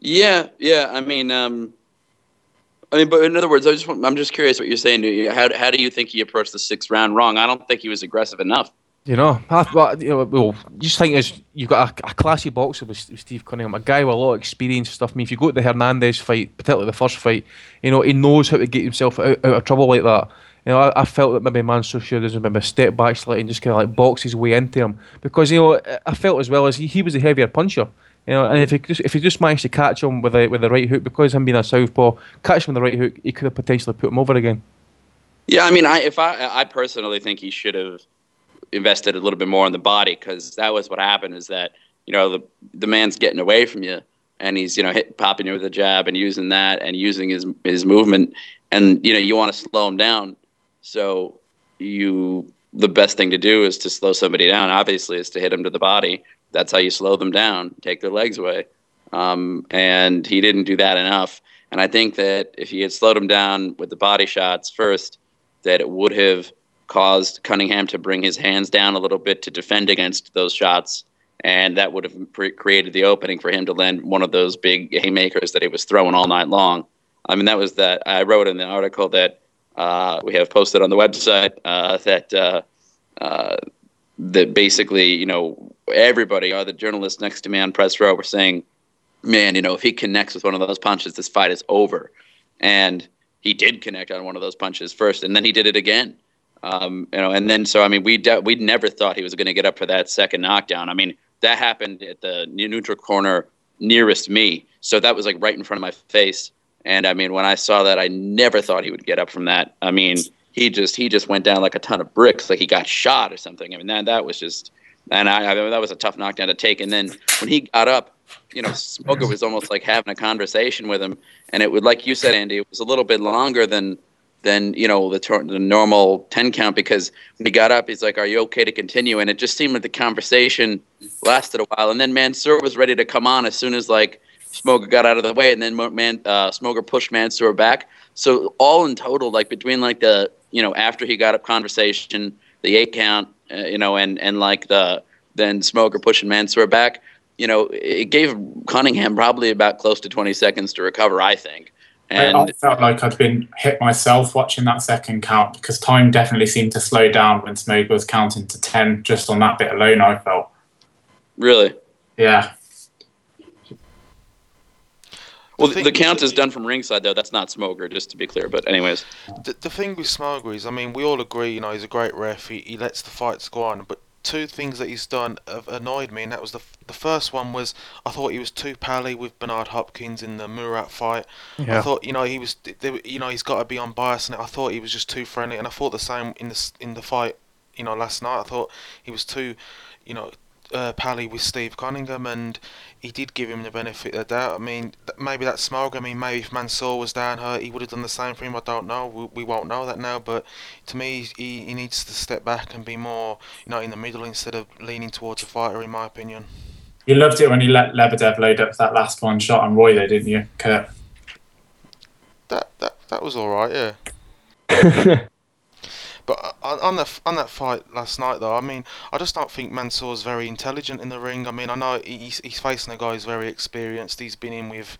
Yeah, yeah. I mean, um, I mean, but in other words, I just want, I'm just curious what you're saying. How how do you think he approached the sixth round wrong? I don't think he was aggressive enough. You know, I, you know, well, just think is you've got a, a classy boxer with Steve Cunningham, a guy with a lot of experience and stuff. I mean, if you go to the Hernandez fight, particularly the first fight, you know, he knows how to get himself out, out of trouble like that. You know, I, I felt that maybe Mansour should have maybe step back slightly and just kind of like box his way into him because you know I felt as well as he, he was a heavier puncher. You know, and if he just if he just managed to catch him with a with the right hook, because him being a southpaw, catch him with the right hook, he could have potentially put him over again. Yeah, I mean, I if I I personally think he should have invested a little bit more in the body because that was what happened. Is that you know the the man's getting away from you and he's you know hit, popping you with a jab and using that and using his his movement and you know you want to slow him down. So you the best thing to do is to slow somebody down. Obviously, is to hit him to the body that's how you slow them down, take their legs away. Um, and he didn't do that enough. And I think that if he had slowed him down with the body shots first, that it would have caused Cunningham to bring his hands down a little bit to defend against those shots. And that would have pre- created the opening for him to land one of those big haymakers that he was throwing all night long. I mean, that was that I wrote in the article that uh, we have posted on the website uh, that uh, uh that basically, you know, everybody, all the journalists next to me on press row were saying, man, you know, if he connects with one of those punches, this fight is over. And he did connect on one of those punches first, and then he did it again. Um, you know, and then so I mean, we de- we never thought he was going to get up for that second knockdown. I mean, that happened at the neutral corner nearest me, so that was like right in front of my face. And I mean, when I saw that, I never thought he would get up from that. I mean, he just he just went down like a ton of bricks, like he got shot or something. I mean, that that was just, and I, I that was a tough knockdown to take. And then when he got up, you know, Smoger was almost like having a conversation with him, and it would, like you said, Andy, it was a little bit longer than than you know the the normal ten count because when he got up, he's like, "Are you okay to continue?" And it just seemed like the conversation lasted a while, and then Mansour was ready to come on as soon as like Smoger got out of the way, and then Man uh, Smoger pushed Mansour back. So all in total, like between like the you know, after he got up conversation, the eight count, uh, you know, and and like the then Smoger pushing Mansour back, you know, it gave Cunningham probably about close to 20 seconds to recover, I think. And I felt like I'd been hit myself watching that second count because time definitely seemed to slow down when Smoger was counting to 10 just on that bit alone, I felt. Really? Yeah. Well, the, the count is done from ringside, though. That's not Smoger, just to be clear. But anyways, the, the thing with Smoger is, I mean, we all agree, you know, he's a great ref. He, he lets the fights go on, but two things that he's done have annoyed me, and that was the the first one was I thought he was too pally with Bernard Hopkins in the Murat fight. Yeah. I thought you know he was they, you know he's got to be unbiased, and I thought he was just too friendly, and I thought the same in the in the fight you know last night. I thought he was too you know uh, pally with Steve Cunningham, and he did give him the benefit of the doubt. I mean, maybe that's Smoger. I mean, maybe if Mansour was down hurt, he would have done the same for him. I don't know. We, we won't know that now. But to me, he, he needs to step back and be more, you know, in the middle instead of leaning towards a fighter, in my opinion. You loved it when you let Lebedev load up that last one shot on Roy, there, didn't you, Kurt? That that that was all right, yeah. [laughs] But uh, on that on that fight last night, though, I mean, I just don't think Mansour's very intelligent in the ring. I mean, I know he's he's facing a guy who's very experienced. He's been in with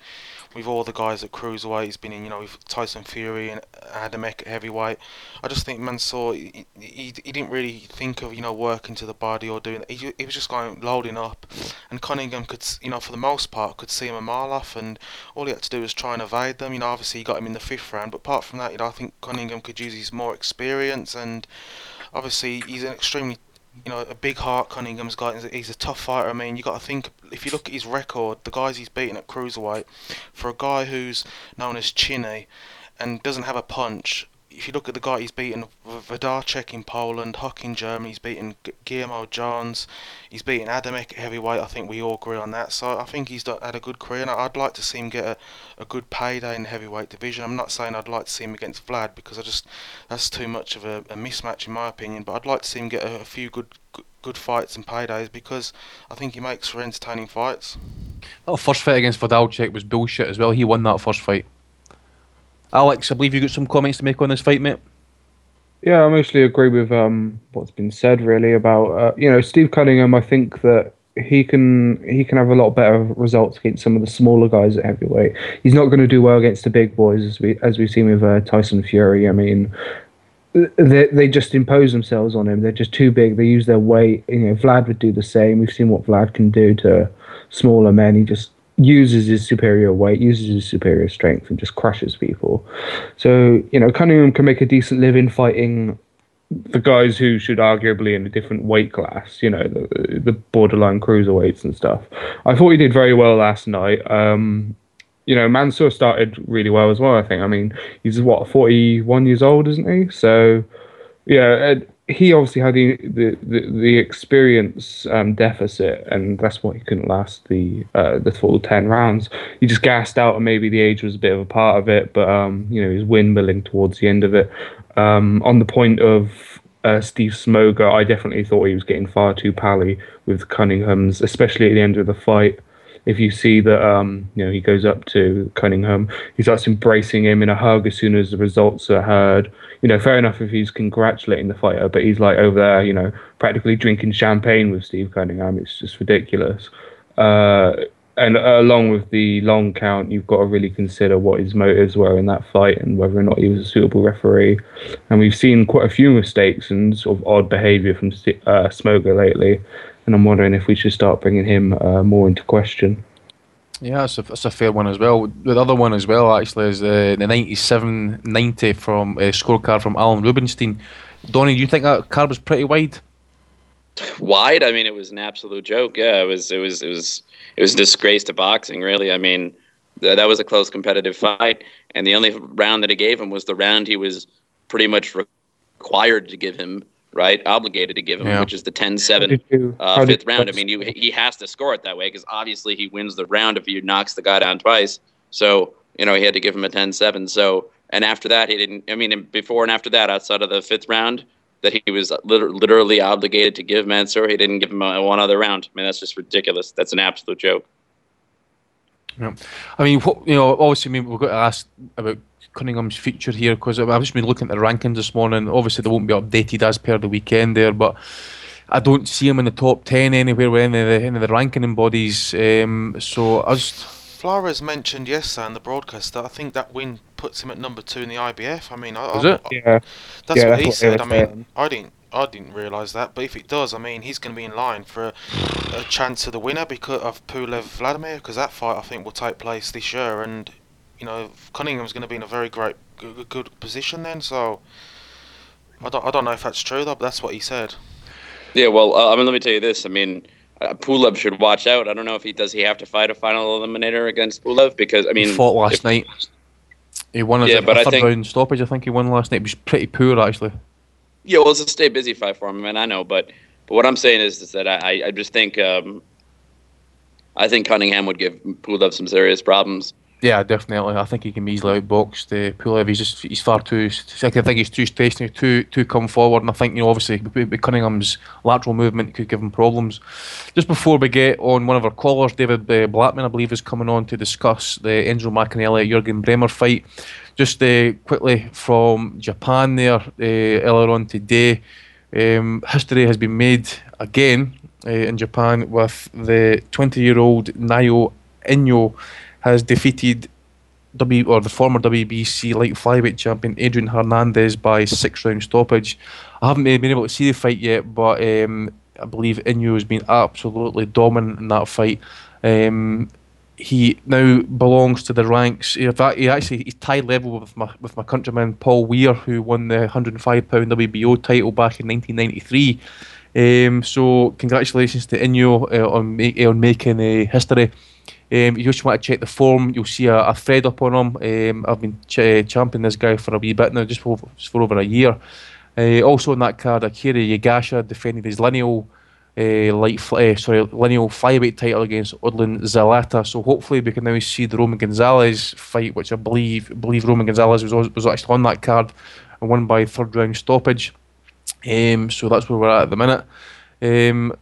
with all the guys at cruiserweight. He's been in, you know, with Tyson Fury and Adamek at heavyweight. I just think Mansour, he, he, he didn't really think of, you know, working to the body or doing. He, he was just going loading up, and Cunningham could, you know, for the most part, could see him a mile off, and all he had to do was try and evade them. You know, obviously he got him in the fifth round, but apart from that, you know, I think Cunningham could use his more experience, and obviously he's an extremely you know, a big heart Cunningham's got. He's a tough fighter. I mean, you got to think if you look at his record, the guys he's beaten at cruiserweight, for a guy who's known as Chinny and doesn't have a punch, if you look at the guy he's beaten, Wlodarczyk in Poland, Huck in Germany, he's beaten Guillermo Jones, he's beaten Adamek at heavyweight. I think we all agree on that. So I think he's had a good career, and I'd like to see him get a, a good payday in the heavyweight division. I'm not saying I'd like to see him against Vlad because I just that's too much of a, a mismatch in my opinion. But I'd like to see him get a, a few good, good fights and paydays because I think he makes for entertaining fights. That first fight against Wlodarczyk was bullshit as well. He won that first fight. Alex, I believe you got some comments to make on this fight, mate. Yeah, I mostly agree with um, what's been said. Really about uh, you know Steve Cunningham. I think that he can he can have a lot better results against some of the smaller guys at heavyweight. He's not going to do well against the big boys as we as we've seen with uh, Tyson Fury. I mean, they they just impose themselves on him. They're just too big. They use their weight. You know, Vlad would do the same. We've seen what Vlad can do to smaller men. He just uses his superior weight, uses his superior strength, and just crushes people. So you know, Cunningham can make a decent living fighting the guys who should arguably in a different weight class. You know, the, the borderline cruiserweights and stuff. I thought he did very well last night. Um, you know, Mansour started really well as well. I think. I mean, he's what forty-one years old, isn't he? So, yeah, he obviously had the the, the, the experience um, deficit, and that's why he couldn't last the uh, the full ten rounds. He just gassed out, and maybe the age was a bit of a part of it. But um, you know, he was windmilling towards the end of it. Um, on the point of uh, Steve Smoger, I definitely thought he was getting far too pally with Cunningham's, especially at the end of the fight if you see that um, you know he goes up to Cunningham, he starts embracing him in a hug as soon as the results are heard. You know, fair enough if he's congratulating the fighter, but he's like over there, you know, practically drinking champagne with Steve Cunningham. It's just ridiculous. Uh, and along with the long count, you've got to really consider what his motives were in that fight and whether or not he was a suitable referee. And we've seen quite a few mistakes and sort of odd behaviour from uh, Smoger lately and I'm wondering if we should start bringing him uh, more into question. Yeah, that's a, that's a fair one as well. The other one as well, actually, is uh, the 97 90 from uh, scorecard from Alan Rubinstein. Donny, do you think that card was pretty wide? Wide? I mean, it was an absolute joke. Yeah, it was. It was. It was. It was a disgrace to boxing. Really. I mean, th- that was a close competitive fight, and the only round that he gave him was the round he was pretty much required to give him right? Obligated to give him, yeah. which is the 10-7 uh, fifth round. I mean, you, he has to score it that way because obviously he wins the round if he knocks the guy down twice. So you know he had to give him a 10-7. So and after that he didn't. I mean, before and after that, outside of the fifth round, that he was literally obligated to give Mansour, he didn't give him a, one other round. I mean, that's just ridiculous. That's an absolute joke. Yeah, I mean, what, you know, obviously, I mean, we've got to ask about Cunningham's future here because I've just been looking at the rankings this morning. Obviously, they won't be updated as per the weekend there, but I don't see him in the top ten anywhere with any of the, any of the ranking bodies. Um, so I was. Flores mentioned yesterday in the broadcast that I think that win puts him at number two in the IBF. I mean, I, Is I, it? yeah, that's yeah, what that's he what said. I mean, I didn't. I didn't realise that, but if it does, I mean, he's going to be in line for a, a chance of the winner because of Pulev Vladimir, because that fight I think will take place this year, and you know, Cunningham's going to be in a very great, good, good position then. So I don't, I don't know if that's true though, but that's what he said. Yeah, well, uh, I mean, let me tell you this. I mean, uh, Pulev should watch out. I don't know if he does. He have to fight a final eliminator against Pulev because I mean, he fought last if, night. He won yeah, but a I think, round stoppage. I think he won last night. It was pretty poor actually. Yeah, well, it's a stay busy fight for him, I mean, I know, but but what I'm saying is, is that I I just think um, I think Cunningham would give Pulev some serious problems. Yeah, definitely. I think he can be easily outboxed. Uh, Pulev, he's just he's far too. I think he's too stationary, too too come forward, and I think you know obviously Cunningham's lateral movement could give him problems. Just before we get on, one of our callers, David uh, Blackman, I believe, is coming on to discuss the Enzo Maccarinelli Jurgen Brähmer fight. Just uh, quickly from Japan there uh, earlier on today, um, history has been made again uh, in Japan with the 20-year-old Naoya Inoue has defeated W or the former WBC light flyweight champion Adrian Hernandez by six round stoppage. I haven't been able to see the fight yet, but um, I believe Inoue has been absolutely dominant in that fight. Um, he now belongs to the ranks. In fact, he actually he's tied level with my with my countryman Paul Weir, who won the 105 pound WBO title back in 1993. Um, so congratulations to Inoue uh, on, on making uh, history. Um, you just want to check the form, you'll see a, a thread up on him. Um, I've been ch- championing this guy for a wee bit now, just for, just for over a year. Uh, also on that card, Akira Yaegashi defended his lineal uh, light, uh, sorry, lineal flyweight title against Odilon Zaleta. So hopefully we can now see the Roman Gonzalez fight, which I believe believe Roman Gonzalez was was actually on that card and won by third round stoppage. Um, so that's where we're at at the minute. Um,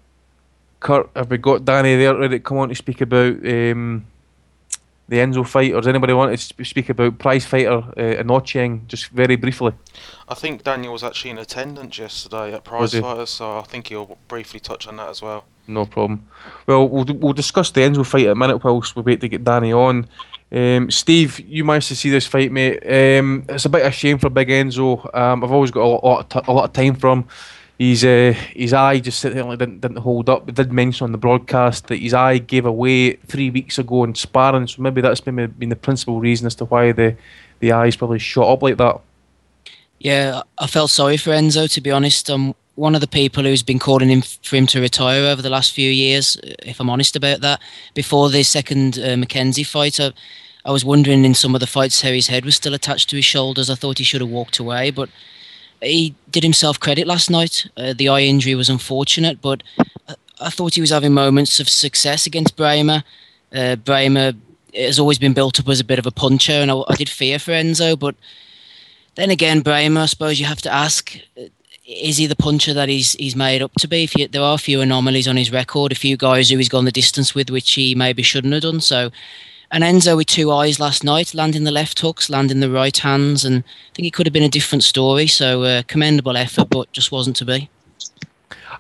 Kurt, have we got Danny there ready to come on to speak about um, the Enzo fight, or does anybody want to speak about prize fighter uh, Inocheng just very briefly? I think Daniel was actually in attendance yesterday at Prize he? Fighters, so I think he'll briefly touch on that as well. No problem. Well, we'll we'll discuss the Enzo fight in a minute whilst we wait to get Danny on. Um, Steve, you managed to see this fight, mate. Um, it's a bit of a shame for Big Enzo. Um, I've always got a lot, of lot of time for him. His uh, his eye just certainly didn't didn't hold up. We did mention on the broadcast that his eye gave away three weeks ago in sparring, so maybe that's maybe been the principal reason as to why the the eyes probably shot up like that. Yeah, I felt sorry for Enzo to be honest. I'm one of the people who's been calling him for him to retire over the last few years. If I'm honest about that, before the second uh, McKenzie fight, I, I was wondering in some of the fights how his head was still attached to his shoulders. I thought he should have walked away, but he did himself credit last night. Uh, the eye injury was unfortunate, but I, I thought he was having moments of success against Brähmer. Uh, Brähmer has always been built up as a bit of a puncher, and I, I did fear for Enzo, but then again, Brähmer, I suppose you have to ask: uh, Is he the puncher that he's he's made up to be? If you, there are a few anomalies on his record, a few guys who he's gone the distance with, which he maybe shouldn't have done. So, and Enzo with two eyes last night, landing the left hooks, landing the right hands, and I think it could have been a different story. So, uh, commendable effort, but just wasn't to be.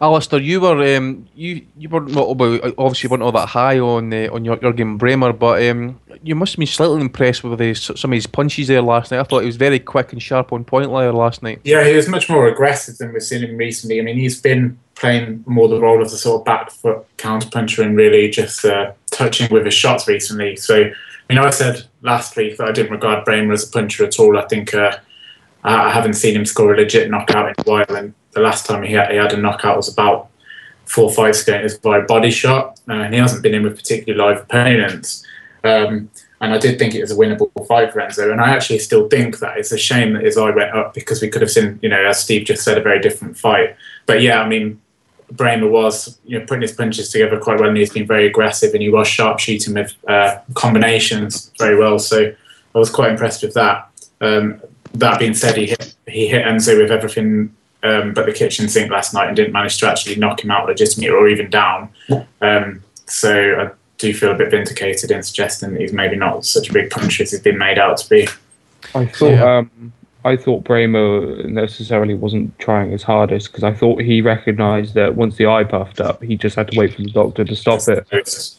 Alistair, you were um, you you were not about obviously weren't all that high on uh, on your Jurgen Brähmer, but um, you must have been slightly impressed with the, some of his punches there last night. I thought he was very quick and sharp on point there last night. Yeah, he was much more aggressive than we've seen him recently. I mean, he's been playing more the role of the sort of back foot counter puncher and really just uh, touching with his shots recently. So, I mean, I said last week that I didn't regard Brähmer as a puncher at all. I think uh, I haven't seen him score a legit knockout in a while, and the last time he had, he had a knockout was about four fights ago. It was by a body shot, and he hasn't been in with particularly live opponents. Um, and I did think it was a winnable fight for Enzo. And I actually still think that it's a shame that his eye went up because we could have seen, you know, as Steve just said, a very different fight. But yeah, I mean, Brähmer was, you know, putting his punches together quite well, and he's been very aggressive, and he was sharpshooting with uh, combinations very well. So I was quite impressed with that. Um, that being said, he hit he hit Enzo with everything um, but the kitchen sink last night and didn't manage to actually knock him out legitimately or even down. Um, so I do feel a bit vindicated in suggesting that he's maybe not such a big puncher as he's been made out to be. I thought Yeah. I thought Brähmer necessarily wasn't trying his hardest because I thought he recognised that once the eye puffed up, he just had to wait for the doctor to stop it,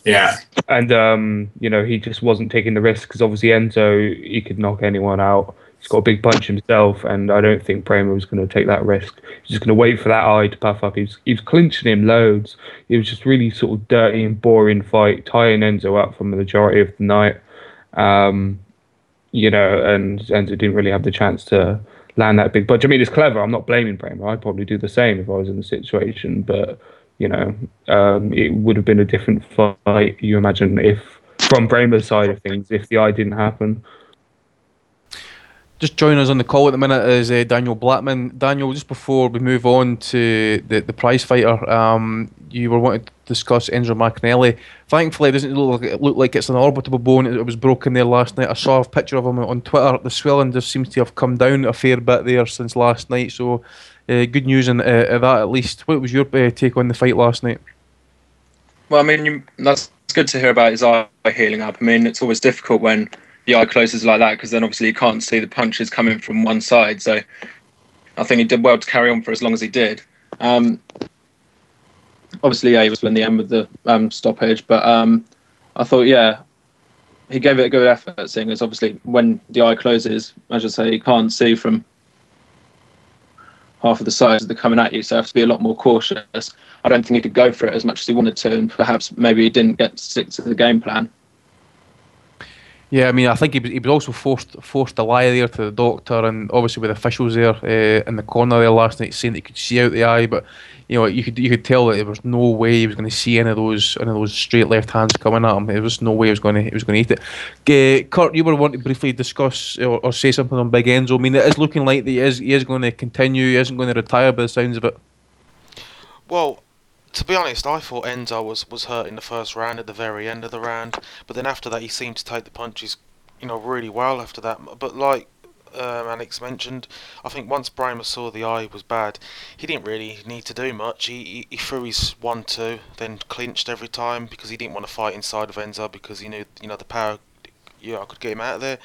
Yeah, and um, you know he just wasn't taking the risk because obviously Enzo he could knock anyone out. He's got a big punch himself, and I don't think Brähmer was going to take that risk. He's just going to wait for that eye to puff up. He was, he was clinching him loads. It was just really sort of dirty and boring fight, tying Enzo up for the majority of the night. Um, you know, and Enzo didn't really have the chance to land that big punch. I mean, it's clever. I'm not blaming Brähmer. I'd probably do the same if I was in the situation, but you know, um, it would have been a different fight. You imagine if, from Brähmer's side of things, if the eye didn't happen. Just joining us on the call at the minute is uh, Daniel Blackman. Daniel, just before we move on to the, the prize fighter, um, you were to discuss Enzo Maccarinelli. Thankfully, it doesn't look like, it look like it's an orbitable bone. It was broken there last night. I saw a picture of him on Twitter. The swelling just seems to have come down a fair bit there since last night. So, uh, good news in uh, that at least. What was your uh, take on the fight last night? Well, I mean, you, that's good to hear about his eye healing up. I mean, it's always difficult when the eye closes like that because then obviously you can't see the punches coming from one side. So I think he did well to carry on for as long as he did. Um, obviously, yeah, he was in the end with the um, stoppage, but um, I thought, yeah, he gave it a good effort. Seeing as obviously when the eye closes, as I say, you can't see from half of the sides that are coming at you, so you have to be a lot more cautious. I don't think he could go for it as much as he wanted to, and perhaps maybe he didn't get to stick to the game plan. Yeah, I mean, I think he he was also forced forced to lie there to the doctor, and obviously with officials there uh, in the corner there last night saying that he could see out the eye, but you know you could you could tell that there was no way he was going to see any of those any of those straight left hands coming at him. There was no way he was going to he was going to eat it. Uh, Kurt, you were wanting to briefly discuss or, or, say something on Big Enzo. I mean, it is looking like he is he is going to continue. He isn't going to retire by the sounds of it. Well, to be honest, I thought Enzo was, was hurt in the first round at the very end of the round, but then after that he seemed to take the punches, you know, really well after that. But like um, Alex mentioned, I think once Brähmer saw the eye was bad, he didn't really need to do much. He, he, he threw his one-two, then clinched every time because he didn't want to fight inside of Enzo because he knew, you know, the power, yeah, I could get him out of there.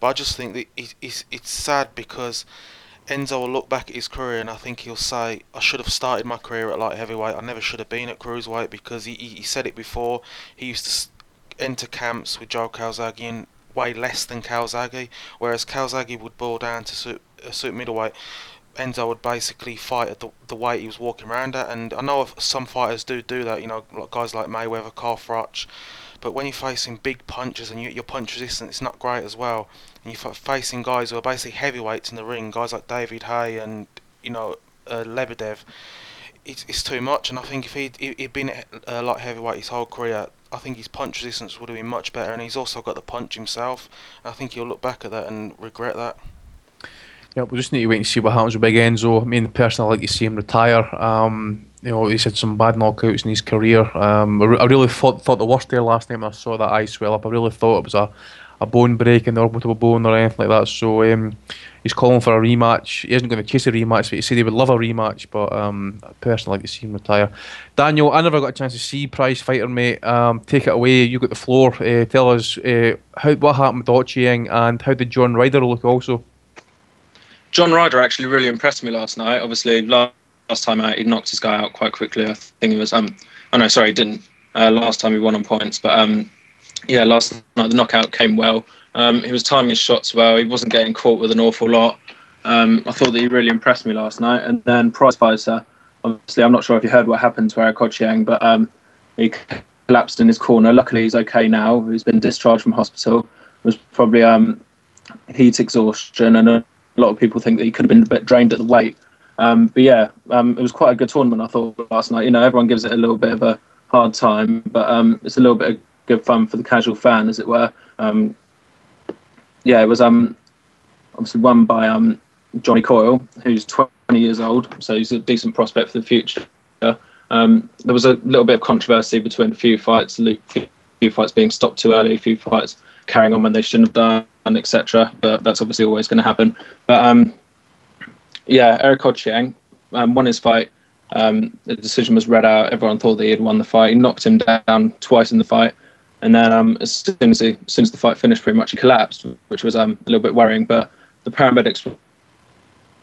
But I just think that it, it's, it's sad because Enzo will look back at his career and I think he'll say, I should have started my career at light heavyweight. I never should have been at cruiserweight because he, he, he said it before. He used to enter camps with Joe Calzaghe and weigh less than Calzaghe, whereas Calzaghe would boil down to suit, uh, suit middleweight. Enzo would basically fight at the, the weight he was walking around at, and I know some fighters do do that. You know, like guys like Mayweather, Carl Froch. But when you're facing big punches and you, your punch resistance, it's not great as well and you're facing guys who are basically heavyweights in the ring, guys like David Haye and you know uh, Lebedev. It's, it's too much, and I think if he'd, he'd been a light heavyweight his whole career, I think his punch resistance would have been much better, and he's also got the punch himself. I think he'll look back at that and regret that. Yeah, we'll just need to wait and see what happens with Big Enzo. I mean, personally, I'd like to see him retire. Um, you know, he's had some bad knockouts in his career. Um, I, re- I, really thought thought the worst there last time I saw that eye swell up. I really thought it was a a bone break in the orbital bone or anything like that. So um, he's calling for a rematch. He isn't going to chase a rematch, but he said he would love a rematch. But um, personally like to see him retire. Daniel, I never got a chance to see Prize Fighter, mate. Um, take it away. You got the floor. Uh, tell us uh, how what happened with Ochieng and how did John Ryder look also? John Ryder actually really impressed me last night. Obviously, last, last time out, he knocked his guy out quite quickly. I think it was um, oh no, sorry, he didn't. Uh, last time he won on points, but um, yeah, last night the knockout came well. Um, he was timing his shots well. He wasn't getting caught with an awful lot. Um, I thought that he really impressed me last night. And then prize fighter, obviously, I'm not sure if you heard what happened to Eric Ochieng, but um, he collapsed in his corner. Luckily, he's okay now. He's been discharged from hospital. It was probably um, heat exhaustion, and a lot of people think that he could have been a bit drained at the weight. Um, but yeah, um, it was quite a good tournament, I thought, last night. You know, everyone gives it a little bit of a hard time, but um, it's a little bit of good fun for the casual fan, as it were. Um, yeah, it was um, obviously won by um, Johnny Coyle, who's 20 years old, so he's a decent prospect for the future. There was a little bit of controversy between a few fights, a few fights being stopped too early, a few fights carrying on when they shouldn't have done, etc. But that's obviously always going to happen. But yeah, Eric Ochieng um, won his fight. Um, the decision was read out. Everyone thought that he had won the fight. He knocked him down twice in the fight. And then um, as soon as, he, as soon as the fight finished, pretty much he collapsed, which was um, a little bit worrying. But the paramedics were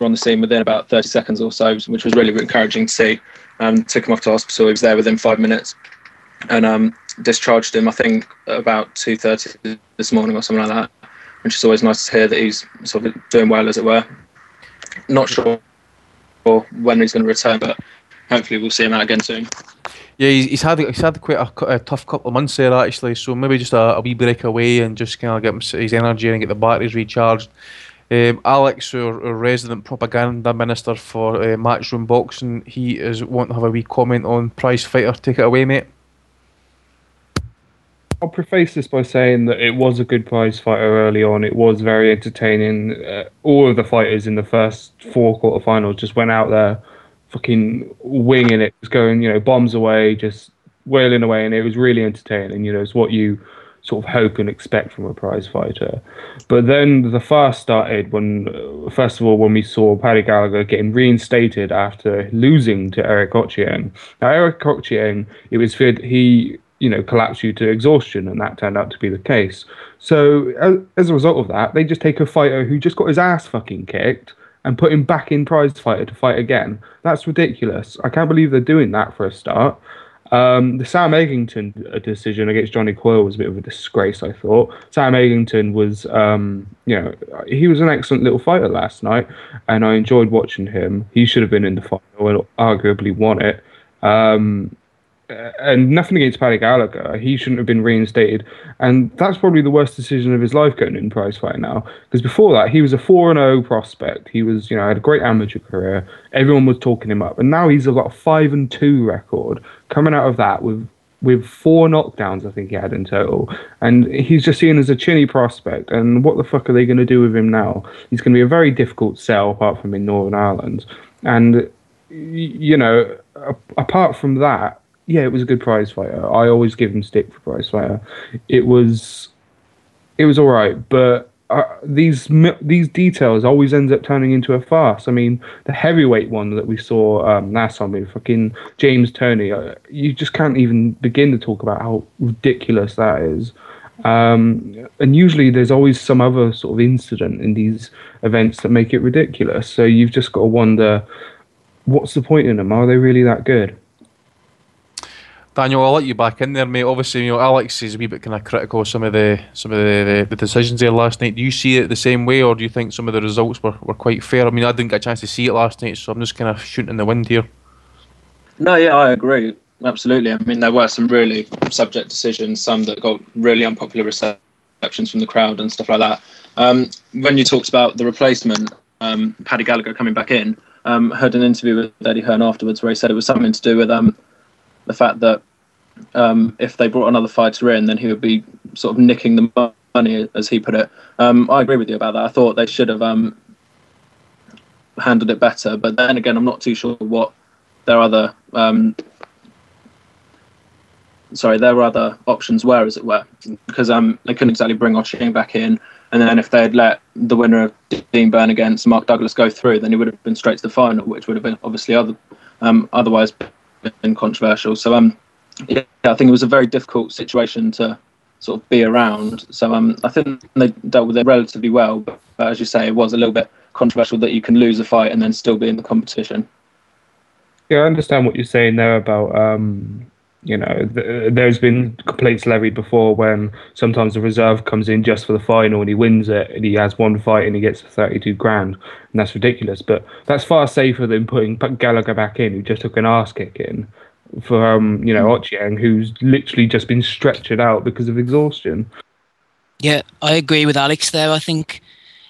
on the scene within about 30 seconds or so, which was really encouraging to see. Um, took him off to hospital. He was there within five minutes, and um, discharged him. I think about 2:30 this morning or something like that. Which is always nice to hear that he's sort of doing well, as it were. Not sure when he's going to return, but hopefully we'll see him out again soon. Yeah, he's, had he's had quite a, a, tough couple of months there actually. So maybe just a, a wee break away and just kind of get his energy and get the batteries recharged. Um, Alex, our, our, resident propaganda minister for uh, Matchroom Boxing, he is wanting to have a wee comment on Prize Fighter. Take it away, mate. I'll preface this by saying that it was a good prize fighter early on. It was very entertaining. Uh, all of the fighters in the first four quarterfinals just went out there fucking winging it, just going, you know, bombs away, just wailing away, and it was really entertaining. You know, it's what you sort of hope and expect from a prize fighter. But then the fast started when, uh, first of all, when we saw Paddy Gallagher getting reinstated after losing to Eric Ochieng. Now, Eric Ochieng, it was feared he, you know, collapse you to exhaustion, and that turned out to be the case. So as, as a result of that, they just take a fighter who just got his ass fucking kicked and put him back in prize fighter to fight again. That's ridiculous. I can't believe they're doing that for a start. Um, the Sam Eggington uh, decision against Johnny Coyle was a bit of a disgrace, I thought. Sam Eggington was, um, you know, he was an excellent little fighter last night, and I enjoyed watching him. He should have been in the final and arguably won it. Um, Uh, and nothing against Paddy Gallagher, he shouldn't have been reinstated. And that's probably the worst decision of his life going in prize fight now. Because before that, he was a 4 0 prospect. He was, you know, had a great amateur career. Everyone was talking him up. And now he's got a 5 and 2 record coming out of that with. With four knockdowns, I think he had in total, and he's just seen as a chinny prospect. And what the fuck are they going to do with him now? He's going to be a very difficult sell, apart from in Northern Ireland. And you know, apart from that, yeah, it was a good prize fighter. I always give him stick for prize fighter. It was, it was all right, but uh, these these details always ends up turning into a farce. I mean, the heavyweight one that we saw um, last time with fucking James Toney, uh, you just can't even begin to talk about how ridiculous that is. Um, and usually there's always some other sort of incident in these events that make it ridiculous. So you've just got to wonder, what's the point in them? Are they really that good? Daniel, I'll let you back in there, mate. Obviously, you know Alex is a wee bit kind of critical of some of the some of the, the, the, decisions there last night. Do you see it the same way, or do you think some of the results were, were quite fair? I mean, I didn't get a chance to see it last night, so I'm just kind of shooting in the wind here. No, yeah, I agree. Absolutely. I mean, there were some really subject decisions, some that got really unpopular receptions from the crowd and stuff like that. Um, when you talked about the replacement, um, Paddy Gallagher coming back in, um, heard an interview with Eddie Hearn afterwards where he said it was something to do with um, the fact that um, if they brought another fighter in, then he would be sort of nicking the money, as he put it. Um, I agree with you about that. I thought they should have um, handled it better, but then again, I'm not too sure what their other um, sorry, their other options were, as it were, because um, they couldn't exactly bring Ochieng back in. And then if they had let the winner of Dean Byrne against Mark Douglas go through, then he would have been straight to the final, which would have been obviously other, um, otherwise been controversial. So um, yeah, I think it was a very difficult situation to sort of be around. So um, I think they dealt with it relatively well. But, but as you say, it was a little bit controversial that you can lose a fight and then still be in the competition. Yeah, I understand what you're saying there about um, you know, th- there's been complaints levied before when sometimes the reserve comes in just for the final and he wins it and he has one fight and he gets 32 grand and that's ridiculous. But that's far safer than putting Gallagher back in, who just took an ass kicking for um, you know Ochieng, who's literally just been stretched out because of exhaustion. Yeah, I agree with Alex there. I think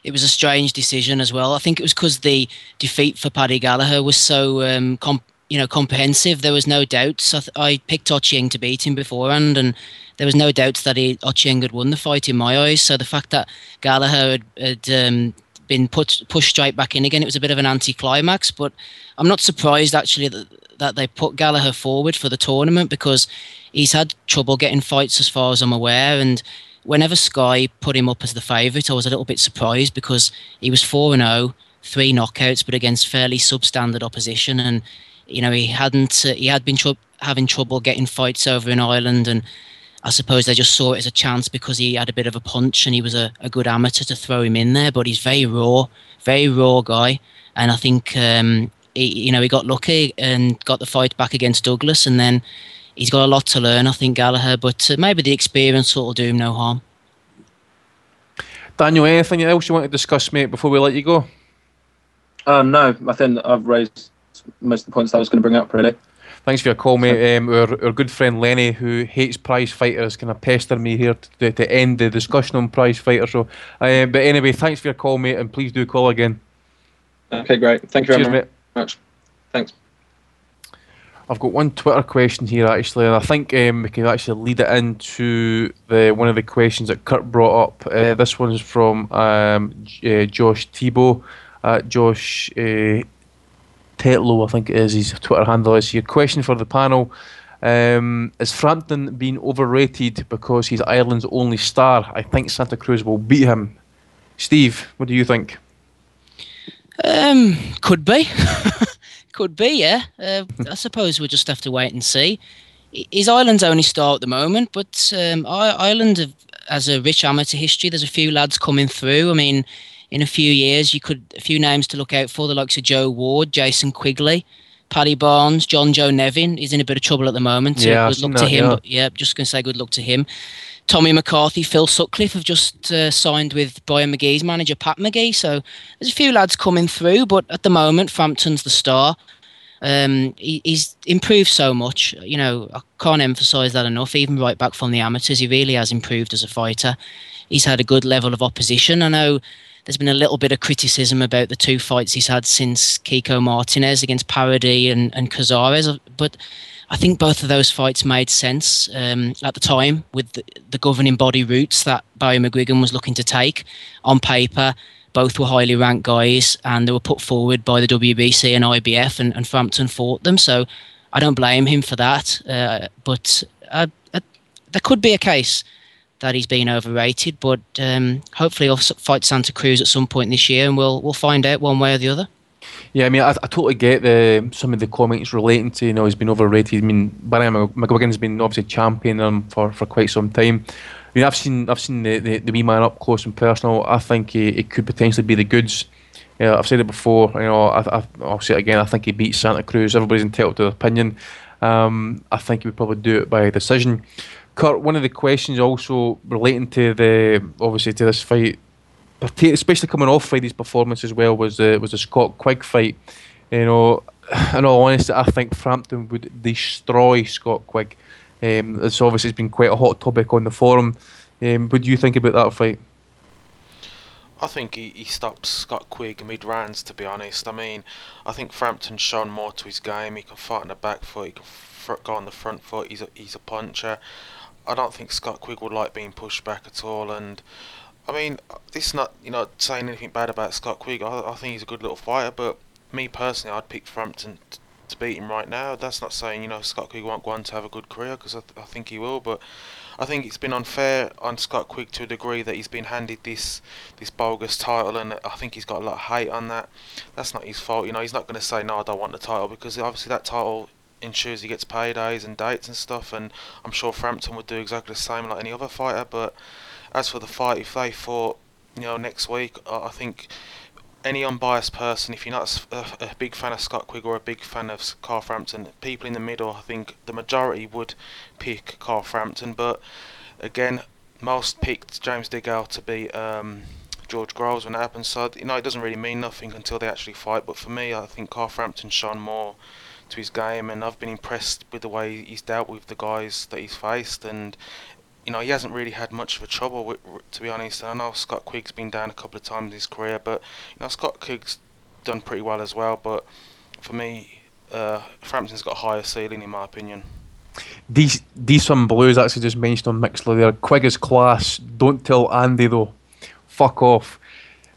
it was a strange decision as well. I think it was because the defeat for Paddy Gallagher was so um, comp- you know, comprehensive. There was no doubts. I, th- I picked Ochieng to beat him beforehand, and there was no doubts that he, Ochieng had won the fight in my eyes. So the fact that Gallagher had, had um, been put pushed straight back in again, it was a bit of an anticlimax. But I'm not surprised actually that that they put Gallagher forward for the tournament because he's had trouble getting fights as far as I'm aware, and whenever Sky put him up as the favourite, I was a little bit surprised because he was four and zero, oh, three knockouts, but against fairly substandard opposition, and you know he hadn't uh, he had been tr- having trouble getting fights over in Ireland and I suppose they just saw it as a chance because he had a bit of a punch and he was a, a good amateur to throw him in there but he's very raw very raw guy. And I think um, he, you know he got lucky and got the fight back against Douglas and then he's got a lot to learn I think Gallagher but uh, maybe the experience will do him no harm. Daniel anything else you want to discuss mate before we let you go? Um, no I think I've raised most of the points I was going to bring up, really. Thanks for your call, mate. Um, our, our good friend Lenny, who hates prize fighters, kind of pester me here to, to end the discussion on prize fighter. So, uh, but anyway, thanks for your call, mate, and please do call again. Okay, great. Thank you Cheers, very mate. much. Thanks. I've got one Twitter question here actually, and I think um, we can actually lead it into the one of the questions that Kurt brought up. Uh, this one's from um, uh, Josh Tebow. Uh, Josh uh, Tetlow, I think it is his Twitter handle is. Your question for the panel um, is Frampton being overrated because he's Ireland's only star? I think Santa Cruz will beat him. Steve, what do you think? Um, could be, [laughs] could be. Yeah, uh, I suppose we'll just have to wait and see. He's Ireland's only star at the moment, but um, Ireland has a rich amateur history. There's a few lads coming through. I mean, in a few years, you could a few names to look out for the likes of Joe Ward, Jason Quigley, Paddy Barnes, John Joe Nevin. He's in a bit of trouble at the moment. So yeah, good luck to him. Yeah. But yeah, just going to say good luck to him. Tommy McCarthy, Phil Sutcliffe have just uh, signed with Brian McGee's manager, Pat McGee. So there's a few lads coming through, but at the moment, Frampton's the star. Um, he, he's improved so much. You know, I can't emphasise that enough. Even right back from the amateurs, he really has improved as a fighter. He's had a good level of opposition. I know there's been a little bit of criticism about the two fights he's had since Kiko Martinez against Parodi and, and Cazares, but I think both of those fights made sense um, at the time with the, the, governing body routes that Barry McGuigan was looking to take. On paper, both were highly ranked guys and they were put forward by the WBC and IBF, and, and Frampton fought them. So I don't blame him for that. Uh, but uh, uh, there could be a case that he's been overrated, but um, hopefully he'll fight Santa Cruz at some point this year and we'll, we'll find out one way or the other. Yeah, I mean, I, I totally get the some of the comments relating to you know he's been overrated. I mean, Barry McGuigan's been obviously championing him for, for quite some time. I mean, I've seen I've seen the, the, the wee man up close and personal. I think he, it could potentially be the goods. Yeah, I've said it before. You know, I, will say it again. I think he beats Santa Cruz. Everybody's entitled to their opinion. Um, I think he would probably do it by decision. Kurt, one of the questions also relating to the obviously to this fight especially coming off Friday's performance as well, was the was the Scott Quigg fight. You know, [sighs] in all honesty, I think Frampton would destroy Scott Quigg. Um, it's obviously been quite a hot topic on the forum. Um, what do you think about that fight? I think he, he stopped Scott Quigg mid rounds. To be honest, I mean, I think Frampton's shown more to his game. He can fight on the back foot. He can fr- go on the front foot. He's a, he's a puncher. I don't think Scott Quigg would like being pushed back at all. And I mean, this is not you know saying anything bad about Scott Quigg. I, I think he's a good little fighter, but me personally, I'd pick Frampton t- to beat him right now. That's not saying you know Scott Quigg won't go on to have a good career because I, th- I think he will, but I think it's been unfair on Scott Quigg to a degree that he's been handed this this bogus title, and I think he's got a lot of hate on that. That's not his fault, you know. He's not going to say no, I don't want the title because obviously that title ensures he gets paydays and dates and stuff, and I'm sure Frampton would do exactly the same like any other fighter, but as for the fight, if they fought, you know, next week, I think any unbiased person, if you're not a, a, big fan of Scott Quigg or a big fan of Carl Frampton, people in the middle, I think the majority would pick Carl Frampton. But again, most picked James DeGale to be um, George Groves when it happened. So you know, it doesn't really mean nothing until they actually fight. But for me, I think Carl Frampton's shown more to his game, and I've been impressed with the way he's dealt with the guys that he's faced. And you know, he hasn't really had much of a trouble, with, to be honest. I know Scott Quigg's been down a couple of times in his career, but you know, Scott Quigg's done pretty well as well. But for me, uh, Frampton's got a higher ceiling, in my opinion. These these some blues actually just mentioned on Mixlr there. Quigg is class. Don't tell Andy though. Fuck off.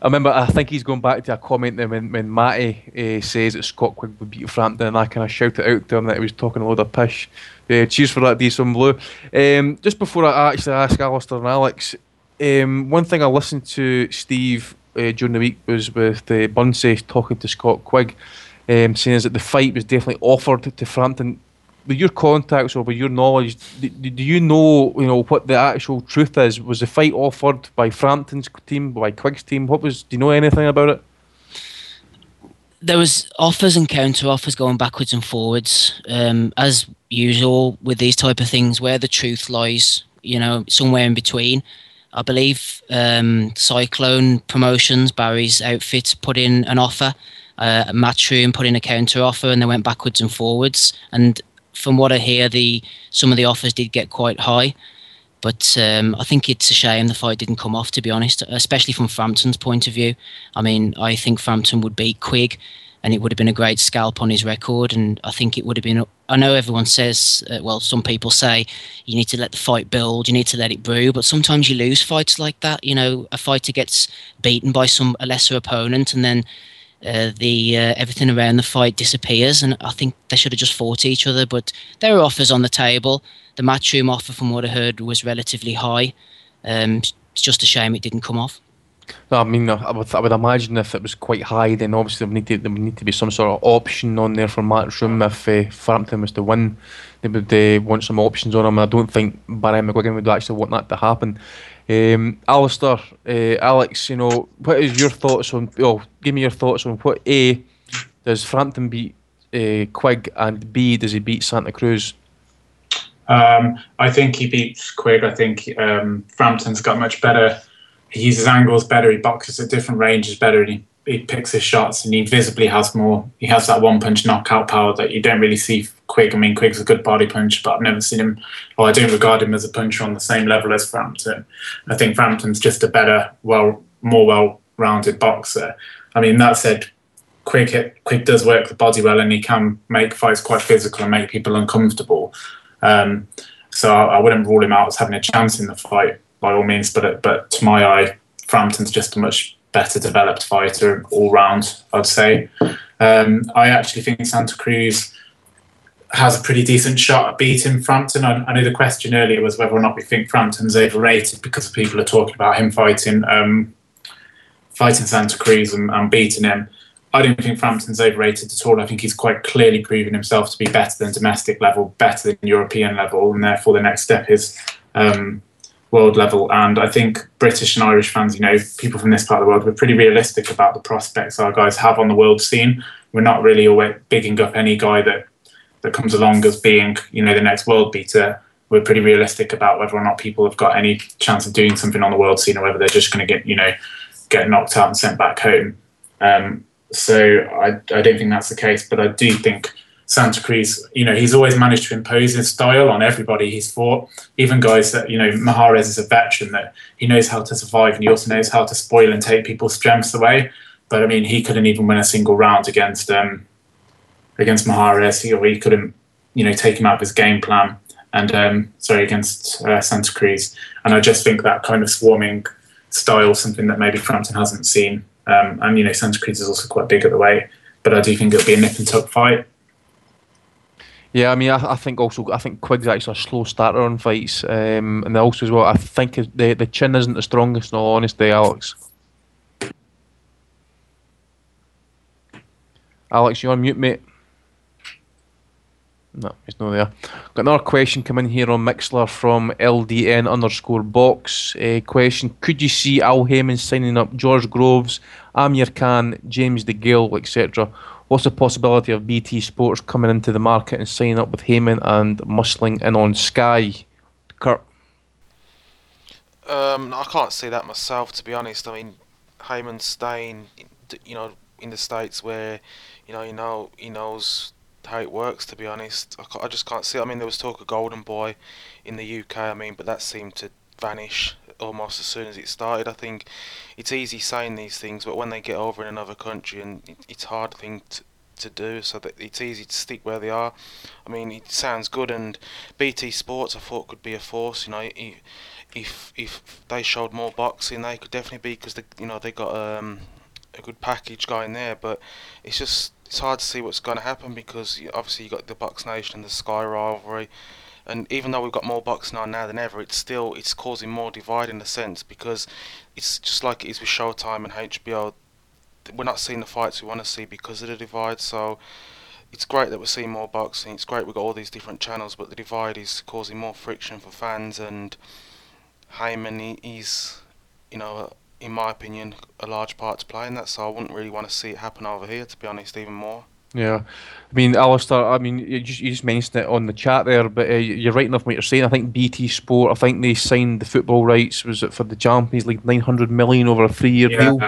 I remember, I think he's going back to a comment there when, when Matty uh, says that Scott Quigg would beat Frampton, and I kind of shouted out to him that he was talking a load of pish. Uh, cheers for that, Decent Blue. Um, just before I actually ask Alistair and Alex, um, one thing I listened to Steve uh, during the week was with uh, Bunsey talking to Scott Quigg, um, saying that the fight was definitely offered to Frampton with your contacts or with your knowledge, do, do, you know, you know, what the actual truth is? Was the fight offered by Frampton's team, by Quigg's team? What was? Do you know anything about it? There was offers and counter offers going backwards and forwards, um, as usual with these type of things. Where the truth lies, you know, somewhere in between. I believe um, Cyclone Promotions, Barry's outfit, put in an offer. Uh, Matchroom put in a counter offer, and they went backwards and forwards. And from what I hear, the some of the offers did get quite high. But um, I think it's a shame the fight didn't come off, to be honest, especially from Frampton's point of view. I mean, I think Frampton would beat Quigg, and it would have been a great scalp on his record. And I think it would have been. I know everyone says, uh, well, some people say you need to let the fight build, you need to let it brew, but sometimes you lose fights like that. You know, a fighter gets beaten by some a lesser opponent, and then uh, the uh, everything around the fight disappears, and I think they should have just fought each other. But there are offers on the table. The matchroom offer, from what I heard, was relatively high. Um, it's just a shame it didn't come off. No, I mean, I would, I would imagine if it was quite high, then obviously there would need to, there would need to be some sort of option on there for Matchroom. If uh, Frampton was to win, they would uh, want some options on him. I don't think Barry McGuigan would actually want that to happen. Um, Alistair, uh, Alex, you know, what is your thoughts on? Oh, give me your thoughts on what A does Frampton beat uh, Quigg and B does he beat Santa Cruz? Um, I think he beats Quigg. I think um, Frampton's got much better. He uses angles better. He boxes at different ranges better. And he he picks his shots and he visibly has more. He has that one punch knockout power that you don't really see Quigg. I mean, Quigg's a good body puncher, but I've never seen him, or I don't regard him as a puncher on the same level as Frampton. I think Frampton's just a better, well, more well-rounded boxer. I mean, that said, Quigg hit, Quigg does work the body well, and he can make fights quite physical and make people uncomfortable. Um, so I, I wouldn't rule him out as having a chance in the fight by all means. But but to my eye, Frampton's just a much better developed fighter all round. I'd say. Um, I actually think Santa Cruz has a pretty decent shot at beating Frampton. I, I, know the question earlier was whether or not we think Frampton's overrated because people are talking about him fighting um, fighting Santa Cruz and, and, beating him. I don't think Frampton's overrated at all. I think he's quite clearly proven himself to be better than domestic level, better than European level, and therefore the next step is um, world level. And I think British and Irish fans, you know, people from this part of the world, we're pretty realistic about the prospects our guys have on the world scene. We're not really always bigging up any guy that that comes along as being, you know, the next world beater. We're pretty realistic about whether or not people have got any chance of doing something on the world scene, or whether they're just going to get, you know, get knocked out and sent back home. Um, so I, I don't think that's the case, but I do think Santa Cruz, you know, he's always managed to impose his style on everybody he's fought. Even guys that, you know, Mijares is a veteran that he knows how to survive and he also knows how to spoil and take people's strengths away. But I mean, he couldn't even win a single round against um, against Mijares. He, he couldn't, you know, take him out of his game plan. And um, sorry, against uh, Santa Cruz. And I just think that kind of swarming style, something that maybe Frampton hasn't seen. Um, and you know, Santa Cruz is also quite big at the weight, but I do think it'll be a nip and tuck fight. Yeah, I mean, I, I, think also I think Quigg's actually a slow starter on fights, um, and also as well, I think the the chin isn't the strongest. In all honesty, Alex. Alex, you on mute, mate? No, he's not there. Got another question coming here on Mixlr from LDN underscore box. A question: Could you see Al Haymon signing up George Groves, Amir Khan, James DeGale, etc.? What's the possibility of BT Sports coming into the market and signing up with Haymon and muscling in on Sky? Kurt? Um, I can't see that myself, to be honest. I mean, Haymon's staying, you know, in the states where, you know, you know, he knows how it works. To be honest, I, I just can't see. It. I mean, there was talk of Golden Boy in the UK. I mean, but that seemed to vanish almost as soon as it started. I think it's easy saying these things, but when they get over in another country, and it, it's hard thing to, to do, so that it's easy to stick where they are. I mean, it sounds good, and BT Sports I thought could be a force. You know, if if they showed more boxing, they could definitely be because they you know they got um, a good package going there. But it's just it's hard to see what's going to happen because obviously you got the Box Nation and the Sky rivalry and even though we've got more boxing on now than ever, it's still it's causing more divide in a sense because it's just like it is with Showtime and HBO. We're not seeing the fights we want to see because of the divide. So it's great that we're seeing more boxing. It's great we've got all these different channels, but the divide is causing more friction for fans. And Haymon, he's you know, in my opinion, a large part to play in that. So I wouldn't really want to see it happen over here, to be honest, even more. Yeah, I mean, Alistair. I mean, you just, you just mentioned it on the chat there, but uh, you're right enough what you're saying. I think BT Sport. I think they signed the football rights. Was it for the Champions League, nine hundred million over a three-year yeah. deal,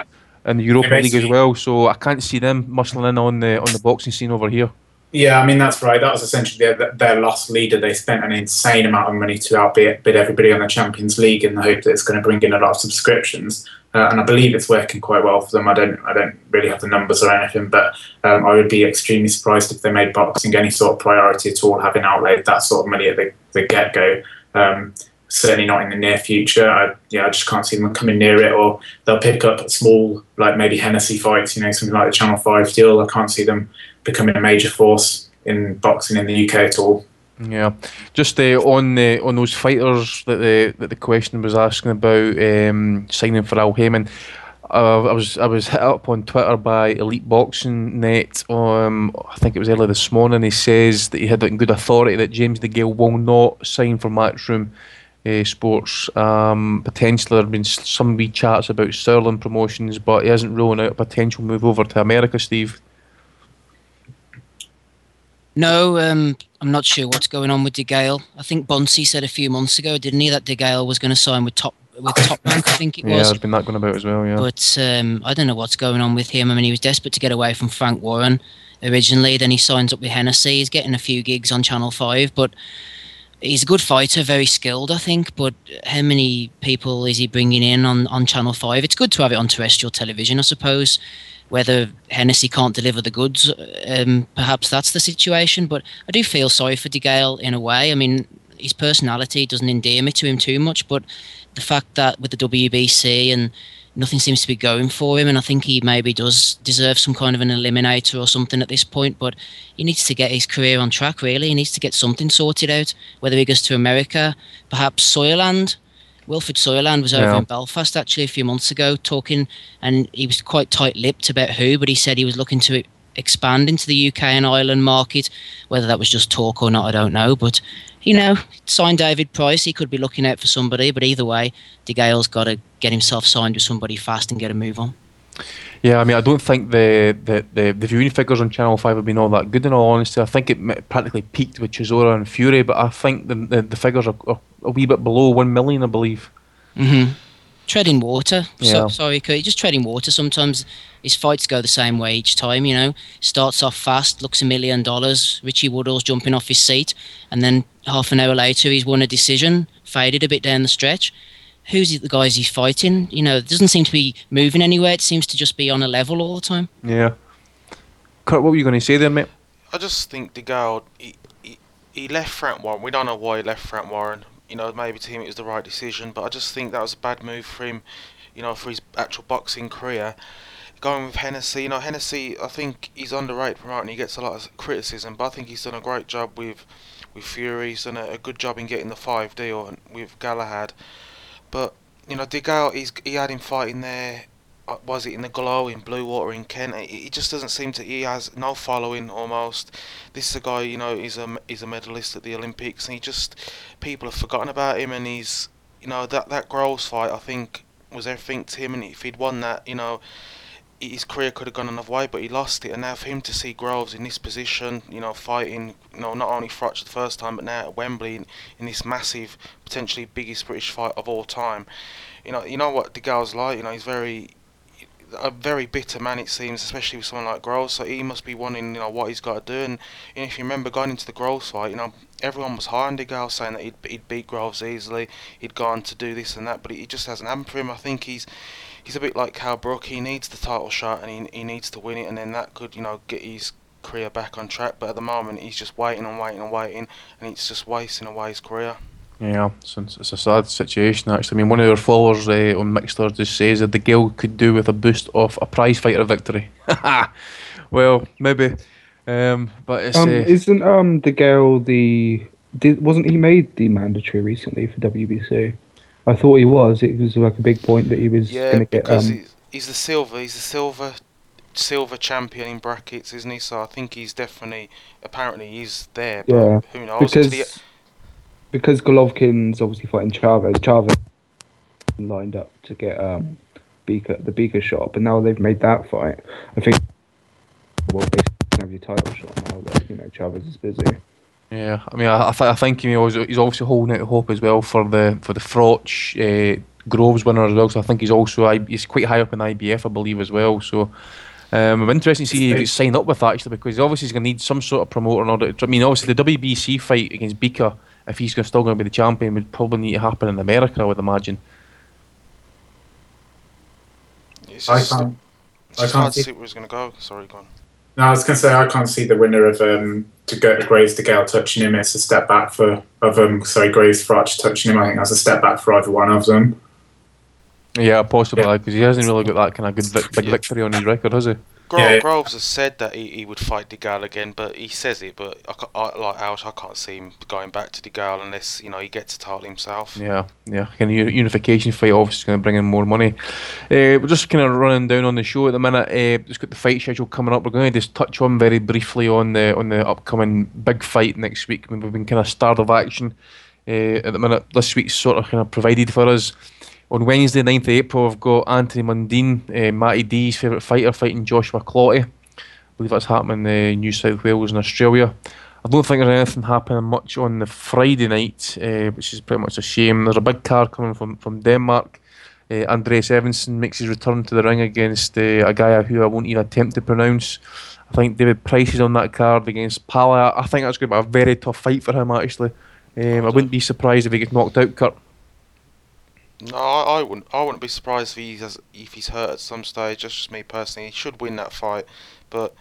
and the Europa League as well. So I can't see them muscling in on the on the boxing scene over here. Yeah, I mean that's right. That was essentially their, their lost leader. They spent an insane amount of money to outbid everybody on the Champions League in the hope that it's going to bring in a lot of subscriptions. Uh, and I believe it's working quite well for them. I don't, I don't really have the numbers or anything, but um, I would be extremely surprised if they made boxing any sort of priority at all, having outlaid that sort of money at the, the get go. Um, certainly not in the near future. I, yeah, I just can't see them coming near it. Or they'll pick up small, like maybe Hennessy fights, you know, something like the Channel Five deal. I can't see them becoming a major force in boxing in the UK at all. Yeah, just uh, on the on those fighters that the that the question was asking about um, signing for Al Haymon. Uh, I was I was hit up on Twitter by Elite Boxing Net. Um, I think it was earlier this morning. He says that he had good authority that James DeGale will not sign for Matchroom uh, Sports. Um, potentially there have been some wee chats about Sterling promotions, but he hasn't ruling out a potential move over to America. Steve. No, um, I'm not sure what's going on with DeGale. I think Bonsi said a few months ago, didn't he, that DeGale was going to sign with top with [coughs] Top Rank, I think it was. Yeah, there's been that going about as well. Yeah. But um, I don't know what's going on with him. I mean, he was desperate to get away from Frank Warren originally. Then he signs up with Hennessy. He's getting a few gigs on Channel Five, but he's a good fighter, very skilled, I think. But how many people is he bringing in on, on Channel Five? It's good to have it on terrestrial television, I suppose. Whether Hennessy can't deliver the goods, um, perhaps that's the situation. But I do feel sorry for De Gale in a way. I mean, his personality doesn't endear me to him too much, but the fact that with the WBC and nothing seems to be going for him, and I think he maybe does deserve some kind of an eliminator or something at this point. But he needs to get his career on track. Really, he needs to get something sorted out. Whether he goes to America, perhaps Sauerland. Wilfried Sauerland was over Yeah. in Belfast actually a few months ago talking, and he was quite tight-lipped about who, but he said he was looking to expand into the UK and Ireland market. Whether that was just talk or not, I don't know. But you know, sign David Price. He could be looking out for somebody, but either way, De Gale's got to get himself signed with somebody fast and get a move on. Yeah, I mean, I don't think the, the, the, the viewing figures on Channel 5 have been all that good, in all honesty. I think it practically peaked with Chisora and Fury, but I think the, the, the figures are, are a wee bit below 1 million, I believe. Mm-hmm. Treading water. Yeah. So, sorry, Kurt. Just treading water. Sometimes his fights go the same way each time. You know, starts off fast, looks a million dollars. Richie Woodhall's jumping off his seat, and then half an hour later, he's won a decision, faded a bit down the stretch. Who's the guys he's fighting? You know, it doesn't seem to be moving anywhere. It seems to just be on a level all the time. Yeah. Kurt, what were you going to say there, mate? I just think De Gale, he, he, he left Frank Warren. We don't know why he left Frank Warren. You know, maybe to him it was the right decision, but I just think that was a bad move for him. You know, for his actual boxing career. Going with Hennessy, you know, Hennessy, I think he's underrated promoter and he gets a lot of criticism, but I think he's done a great job with with Fury. He's done a, a good job in getting the five deal with Galahad. But you know, De Gale, he's he had him fighting there. Uh, Was it in the Glow in Bluewater in Kent? He just doesn't seem to. He has no following almost. This is a guy, you know, he's a he's a medalist at the Olympics, and he just people have forgotten about him. And he's, you know, that that Groves fight, I think, was everything to him. And if he'd won that, you know, his career could have gone another way, but he lost it. And now for him to see Groves in this position, you know, fighting, you know, not only Froch the first time, but now at Wembley in, in this massive, potentially biggest British fight of all time, you know, you know what De Gale's like. You know, he's very, a very bitter man it seems, especially with someone like Groves. So he must be wanting, you know, what he's got to do. And, and if you remember going into the Groves fight, you know, everyone was high on Gale saying that he'd, he'd beat Groves easily, he'd go on to do this and that, but it just hasn't happened for him. I think he's he's a bit like Kell Brook. He needs the title shot and he, he needs to win it, and then that could you know get his career back on track. But at the moment, he's just waiting and waiting and waiting, and it's just wasting away his career. Yeah, it's, it's a sad situation actually. I mean, one of our followers uh, on Mixlr just says that De Gale could do with a boost of a prize fighter victory. [laughs] well, maybe, um, but it's Um, uh, isn't um De Gale the did wasn't he made the mandatory recently for WBC? I thought he was. It was like a big point that he was Yeah, going to get. because Um, he's, he's the silver. He's the silver silver champion in brackets, isn't he? So I think he's definitely apparently he's there. But yeah, who knows? because The- because Golovkin's obviously fighting Chavez. Chavez lined up to get um Bika the Bika shot, but now they've made that fight. I think well, have your title shot now that you know Chavez is busy. Yeah, I mean, I, th- I think you know, he's, obviously holding out hope as well for the for the Froch uh, Groves winner as well. So I think he's also he's quite high up in IBF, I believe, as well. So um, I'm interested to see if he's signed up with that actually, because obviously he's going to need some sort of promoter in order. To, I mean, obviously the WBC fight against Bika, if he's still going to be the champion, would probably need to happen in America, I would imagine. it's I can't. it's I just can't hard to see- see where he's going to go. Sorry, go on. No, I was going to say I can't see the winner of um, to go Groves to Gale touching him. It's a step back for of um, sorry Groves Froch touching him. I think that's a step back for either one of them. Yeah, possibly, Yeah. because he hasn't really got that kind of good vic- big victory on his record, has he? Gro- Yeah. Groves has said that he, he would fight De Gale again, but he says it, but I, I, like Ouch, I can't see him going back to De Gale unless you know he gets a title himself. Yeah, yeah. Kind of unification fight obviously is going to bring in more money. Uh, we're just kind of running down on the show at the minute. Uh, just got the fight schedule coming up. We're going to just touch on very briefly on the on the upcoming big fight next week. We've been kind of start of action uh, at the minute. This week's sort of kind of provided for us. On Wednesday, 9th of April, we've got Anthony Mundine, uh, Matty D's favourite fighter, fighting Joshua Clottey. I believe that's happening in uh, New South Wales and Australia. I don't think there's anything happening much on the Friday night, uh, which is pretty much a shame. There's a big card coming from, from Denmark. Uh, Andreas Evensen makes his return to the ring against uh, a guy who I won't even attempt to pronounce. I think David Price is on that card against Pala. I think that's going to be a very tough fight for him, actually. Um, I wouldn't be surprised if he gets knocked out, Kurt. No, I, I wouldn't. I wouldn't be surprised if he's if he's hurt at some stage. That's just me personally. He should win that fight, but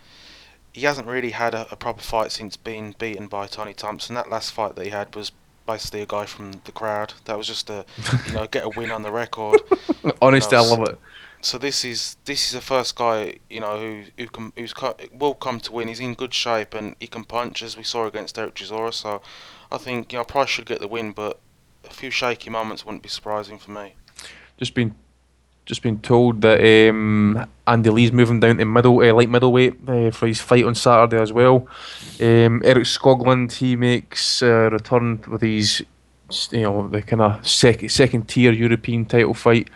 he hasn't really had a, a proper fight since being beaten by Tony Thompson. That last fight that he had was basically a guy from the crowd. That was just a you know get a win on the record. [laughs] Honestly, I love it. So this is this is the first guy you know who who can who's will come to win. He's in good shape and he can punch as we saw against Derek Chisora. So I think you know Price should get the win, but a few shaky moments wouldn't be surprising for me. Just been just been told that um, Andy Lee's moving down to middle uh, light middleweight uh, for his fight on Saturday as well. Um, Erik Skoglund he makes a return with his you know the kind of second second tier European title fight.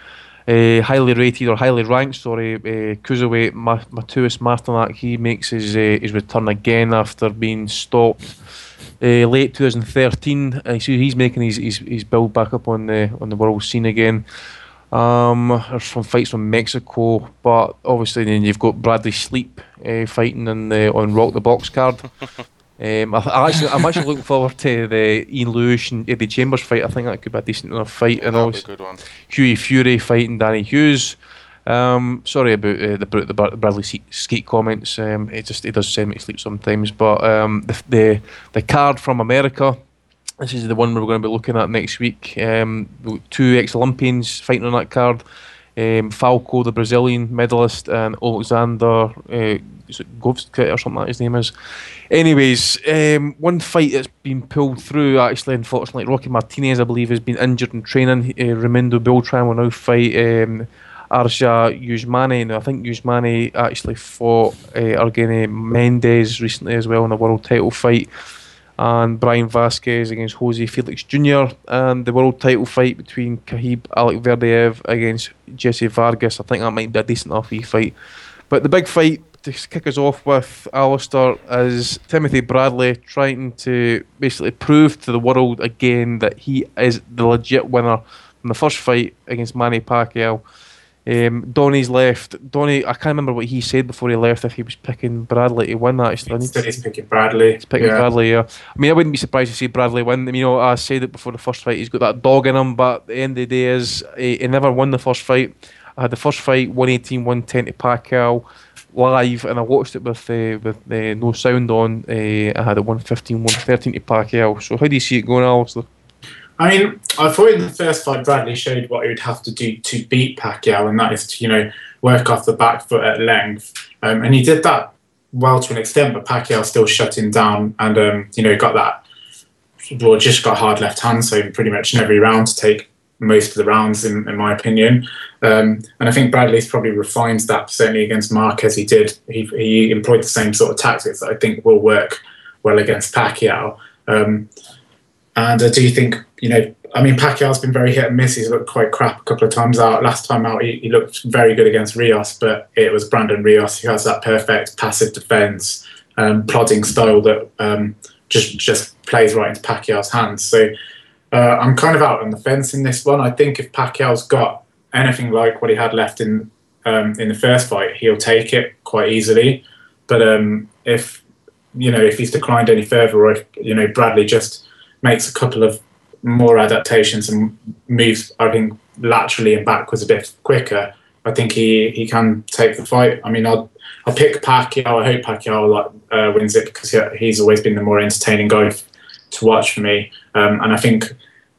Uh, highly rated or highly ranked, sorry, uh, cruiserweight Mateusz Masternak. He makes his uh, his return again after being stopped uh, late 2013. Uh, so he's making his, his, his build back up on the on the world scene again. Um, there's some fights from Mexico, but obviously then you've got Bradley Sleep uh, fighting on the on Rock the Box card. [laughs] um, I, I actually, I'm actually looking forward to the Ian Lewis and Eddie Chambers fight. I think that could be a decent enough fight. And also Hughie Fury fighting Danny Hughes. Um, sorry about uh, the, the Bradley Skeete comments. Um, it just it does send me to sleep sometimes. But um, the, the the card from America. This is the one we're going to be looking at next week. Um, two ex-Olympians fighting on that card. Um, Falcão, the Brazilian medalist, and Alexander uh, Govstka or something like his name is. Anyways, um, one fight that's been pulled through, actually, unfortunately, Rocky Martinez, I believe, has been injured in training. Uh, Raymundo Beltran will now fight um, Arash Usmanee. Now, I think Usmanee actually fought uh, Argenis Mendez recently as well in a world title fight. And Bryan Vasquez against Jose Felix Jr. And the world title fight between Khabib Allakhverdiev against Jesse Vargas. I think that might be a decent enough fight. But the big fight to kick us off with, Alistair, is Timothy Bradley trying to basically prove to the world again that he is the legit winner from the first fight against Manny Pacquiao. Um, Donny's left. Donny, I can't remember what he said before he left. If he was picking Bradley to win that, actually, he he's picking Bradley. He's picking yeah. Bradley. Yeah. I mean, I wouldn't be surprised to see Bradley win. I mean, you know, I said it before the first fight. He's got that dog in him, but at the end of the day, is he, he never won the first fight. I had the first fight 118, 110 to Pacquiao live, and I watched it with uh, with uh, no sound on. Uh, I had it 115, 113 to Pacquiao. So how do you see it going, Alistair? I mean, I thought in the first fight Bradley showed what he would have to do to beat Pacquiao, and that is to you know work off the back foot at length, um, and he did that well to an extent. But Pacquiao still shut him down, and um, you know got that well just got hard left hand, so pretty much in every round to take most of the rounds, in, in my opinion. Um, and I think Bradley's probably refined that certainly against Marquez. He did. He, he employed the same sort of tactics that I think will work well against Pacquiao. Um, and I do you think, you know, I mean, Pacquiao's been very hit and miss. He's looked quite crap a couple of times out. Last time out, he, he looked very good against Rios, but it was Brandon Rios who has that perfect passive defense, um, plodding style that um, just just plays right into Pacquiao's hands. So uh, I'm kind of out on the fence in this one. I think if Pacquiao's got anything like what he had left in um, in the first fight, he'll take it quite easily. But um, if you know if he's declined any further, or if you know Bradley just makes a couple of more adaptations and moves, I think, laterally and backwards a bit quicker, I think he, he can take the fight. I mean, I'll, I'll pick Pacquiao. I hope Pacquiao like, uh, wins it because he, he's always been the more entertaining guy f- to watch for me. Um, and I think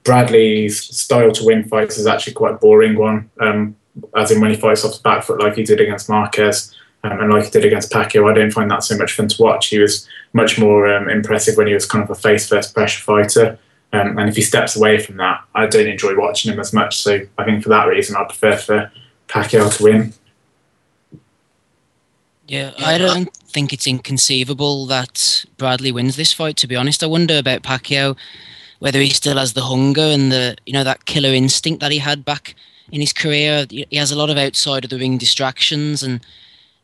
Bradley's style to win fights is actually quite a boring one, um, as in when he fights off the back foot like he did against Marquez. Um, and like he did against Pacquiao, I don't find that so much fun to watch. He was much more um, impressive when he was kind of a face first pressure fighter. Um, and if he steps away from that, I don't enjoy watching him as much. So I think for that reason, I prefer for Pacquiao to win. Yeah, I don't think it's inconceivable that Bradley wins this fight. To be honest, I wonder about Pacquiao, whether he still has the hunger and the you know that killer instinct that he had back in his career. He has a lot of outside of the ring distractions, and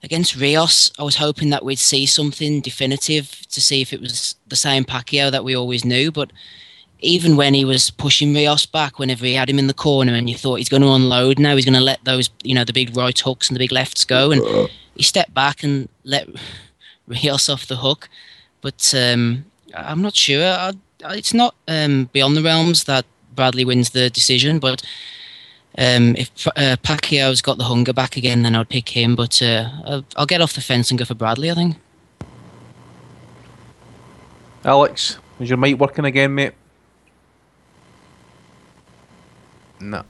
against Rios, I was hoping that we'd see something definitive to see if it was the same Pacquiao that we always knew. But even when he was pushing Rios back, whenever he had him in the corner, and you thought he's going to unload now, he's going to let those, you know, the big right hooks and the big lefts go, and he stepped back and let [laughs] Rios off the hook. But um, I'm not sure. I, it's not um, beyond the realms that Bradley wins the decision, but um, if uh, Pacquiao's got the hunger back again, then I'd pick him. But uh, I'll, I'll get off the fence and go for Bradley. I think. Alex, is your mic working again, mate? No.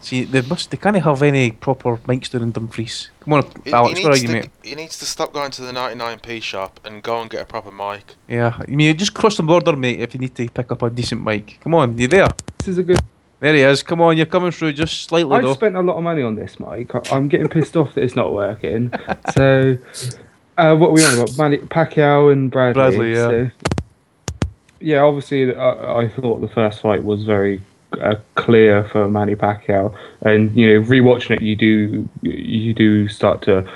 See, they must. They can't have any proper mics down in Dumfries. Come on, He- Alex, he where are needs you, to, mate? He needs to stop going to the 99p shop and go and get a proper mic. Yeah, I mean, just cross the border, mate. If you need to pick up a decent mic, come on, you there? This is a good. There he is. Come on, you're coming through just slightly I've though. spent a lot of money on this mic. I- I'm getting pissed off that it's not working. So, [laughs] uh, what are we on about? Manny, Pacquiao and Bradley. Bradley, yeah. So, yeah, obviously, I, I thought the first fight was very uh, clear for Manny Pacquiao, and you know, rewatching it, you do you do start to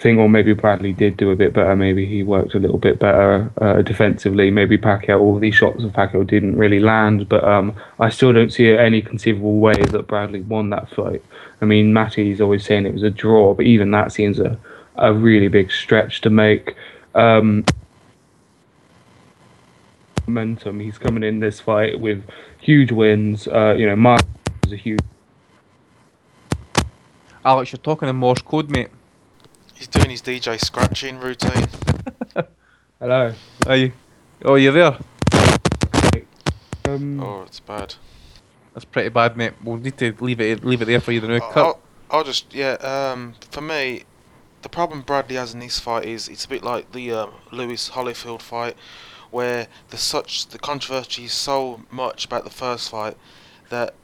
think, well, maybe Bradley did do a bit better. Maybe he worked a little bit better uh, defensively. Maybe Pacquiao, all these shots of Pacquiao didn't really land. But um, I still don't see any conceivable way that Bradley won that fight. I mean, Matty's always saying it was a draw, but even that seems a, a really big stretch to make. Um, momentum. He's coming in this fight with huge wins. Uh, you know, Mark was a huge. Alex, you're talking in Morse code, mate. He's doing his DJ scratching routine. [laughs] Hello. Are you? Oh, you're there. Um, Oh, it's bad. That's pretty bad, mate. We'll need to leave it leave it there for you to know. Cut. I'll, I'll just yeah. Um, for me, the problem Bradley has in this fight is it's a bit like the uh, Lewis Holyfield fight, where there's such the controversy is so much about the first fight that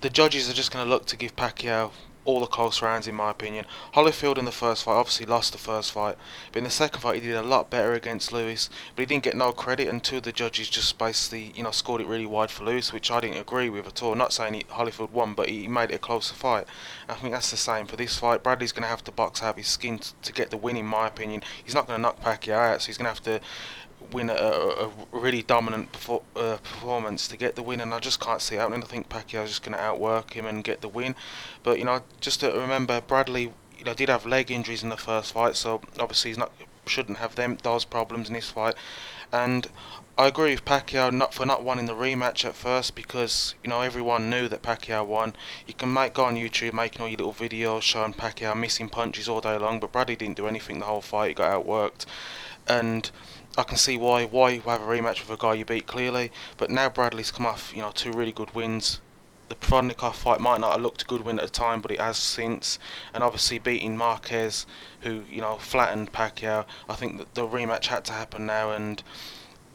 the judges are just going to look to give Pacquiao all the close rounds, in my opinion. Holyfield in the first fight obviously lost the first fight, but in the second fight he did a lot better against Lewis, but he didn't get no credit, and two of the judges just basically, you know, scored it really wide for Lewis, which I didn't agree with at all. Not saying he, Holyfield won, but he made it a closer fight. I think that's the same for this fight. Bradley's going to have to box out his skin t- to get the win, in my opinion. He's not going to knock Pacquiao out, so he's going to have to win a, a, really dominant perfor- uh, performance to get the win, and I just can't see it happening. I think Pacquiao's just going to outwork him and get the win. But you know, just to remember, Bradley, you know, did have leg injuries in the first fight, so obviously he's not shouldn't have them those problems in this fight. And I agree with Pacquiao not for not wanting the rematch at first because you know everyone knew that Pacquiao won. You can make go on YouTube making all your little videos showing Pacquiao missing punches all day long, but Bradley didn't do anything the whole fight. He got outworked, and I can see why why you have a rematch with a guy you beat clearly. But now Bradley's come off you know two really good wins. The Provodnikov fight might not have looked a good win at the time, but it has since. And obviously beating Marquez, who you know flattened Pacquiao. I think that the rematch had to happen now, and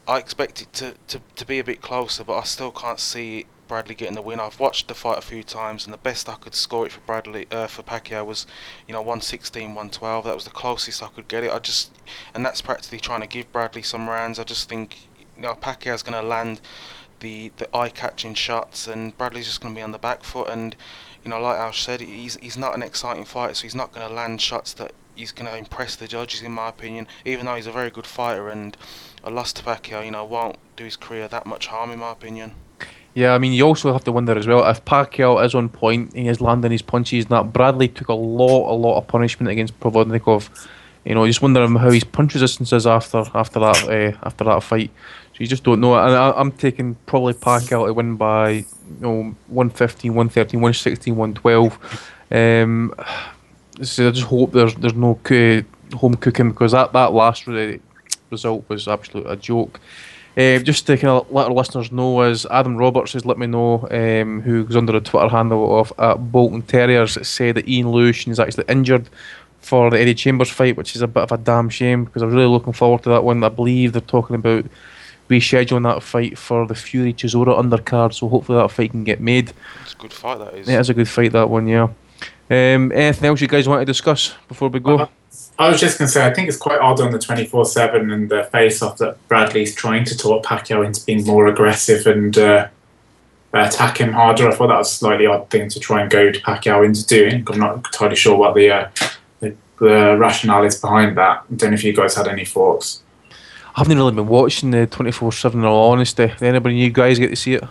I expect it to, to, to be a bit closer, but I still can't see Bradley getting the win. I've watched the fight a few times, and the best I could score it for Bradley uh, for Pacquiao was, you know, 116, 112. That was the closest I could get it. I just, and that's practically trying to give Bradley some rounds. I just think, you know, Pacquiao's going to land the the eye-catching shots, and Bradley's just going to be on the back foot. And you know, like Al said, he's he's not an exciting fighter, so he's not going to land shots that he's going to impress the judges, in my opinion. Even though he's a very good fighter, and a loss to Pacquiao, you know, won't do his career that much harm, in my opinion. Yeah, I mean, you also have to wonder as well if Pacquiao is on point, he is landing his punches. and That Bradley took a lot, a lot of punishment against Provodnikov. You know, you just wonder how his punch resistance is after after that uh, after that fight. So you just don't know. And I, I'm taking probably Pacquiao to win by you know 115, 113, 116, 112. Um, so I just hope there's there's no home cooking because that that last re- result was absolutely a joke. Uh, just to kind of let our listeners know, as Adam Roberts has let me know, um, who goes under the Twitter handle of at Bolton Terriers, said that Ian Lewis is actually injured for the Eddie Chambers fight, which is a bit of a damn shame because I was really looking forward to that one. I believe they're talking about rescheduling that fight for the Fury Chisora undercard, so hopefully that fight can get made. It's a good fight, that is. Yeah, it's a good fight that one, yeah. Um, anything else you guys want to discuss before we go? I was just going to say, I think it's quite odd on the 24 7 and the face off that Bradley's trying to talk Pacquiao into being more aggressive and uh, attack him harder. I thought that was a slightly odd thing to try and goad Pacquiao into doing. I'm not entirely sure what the uh, the, the rationales behind that. I don't know if you guys had any thoughts. I haven't really been watching the 24 7 in all honesty. Did anybody you guys get to see it?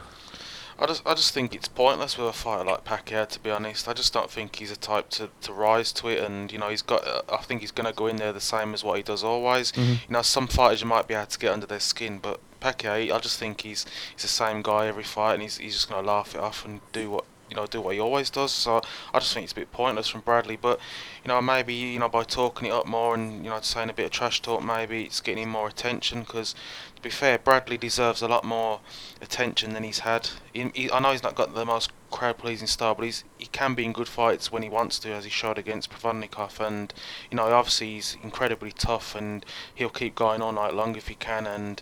I just, I just think it's pointless with a fighter like Pacquiao. To be honest, I just don't think he's a type to, to rise to it. And you know, he's got. Uh, I think he's going to go in there the same as what he does always. Mhm. You know, some fighters you might be able to get under their skin, but Pacquiao, I just think he's he's the same guy every fight, and he's he's just going to laugh it off and do what you know do what he always does. So I just think it's a bit pointless from Bradley. But you know, maybe you know by talking it up more and you know saying a bit of trash talk, maybe it's getting him more attention. Because to be fair, Bradley deserves a lot more attention than he's had. He, he, I know he's not got the most crowd pleasing style, but he's he can be in good fights when he wants to, as he showed against Provodnikov. And you know, obviously he's incredibly tough, and he'll keep going all night long if he can. And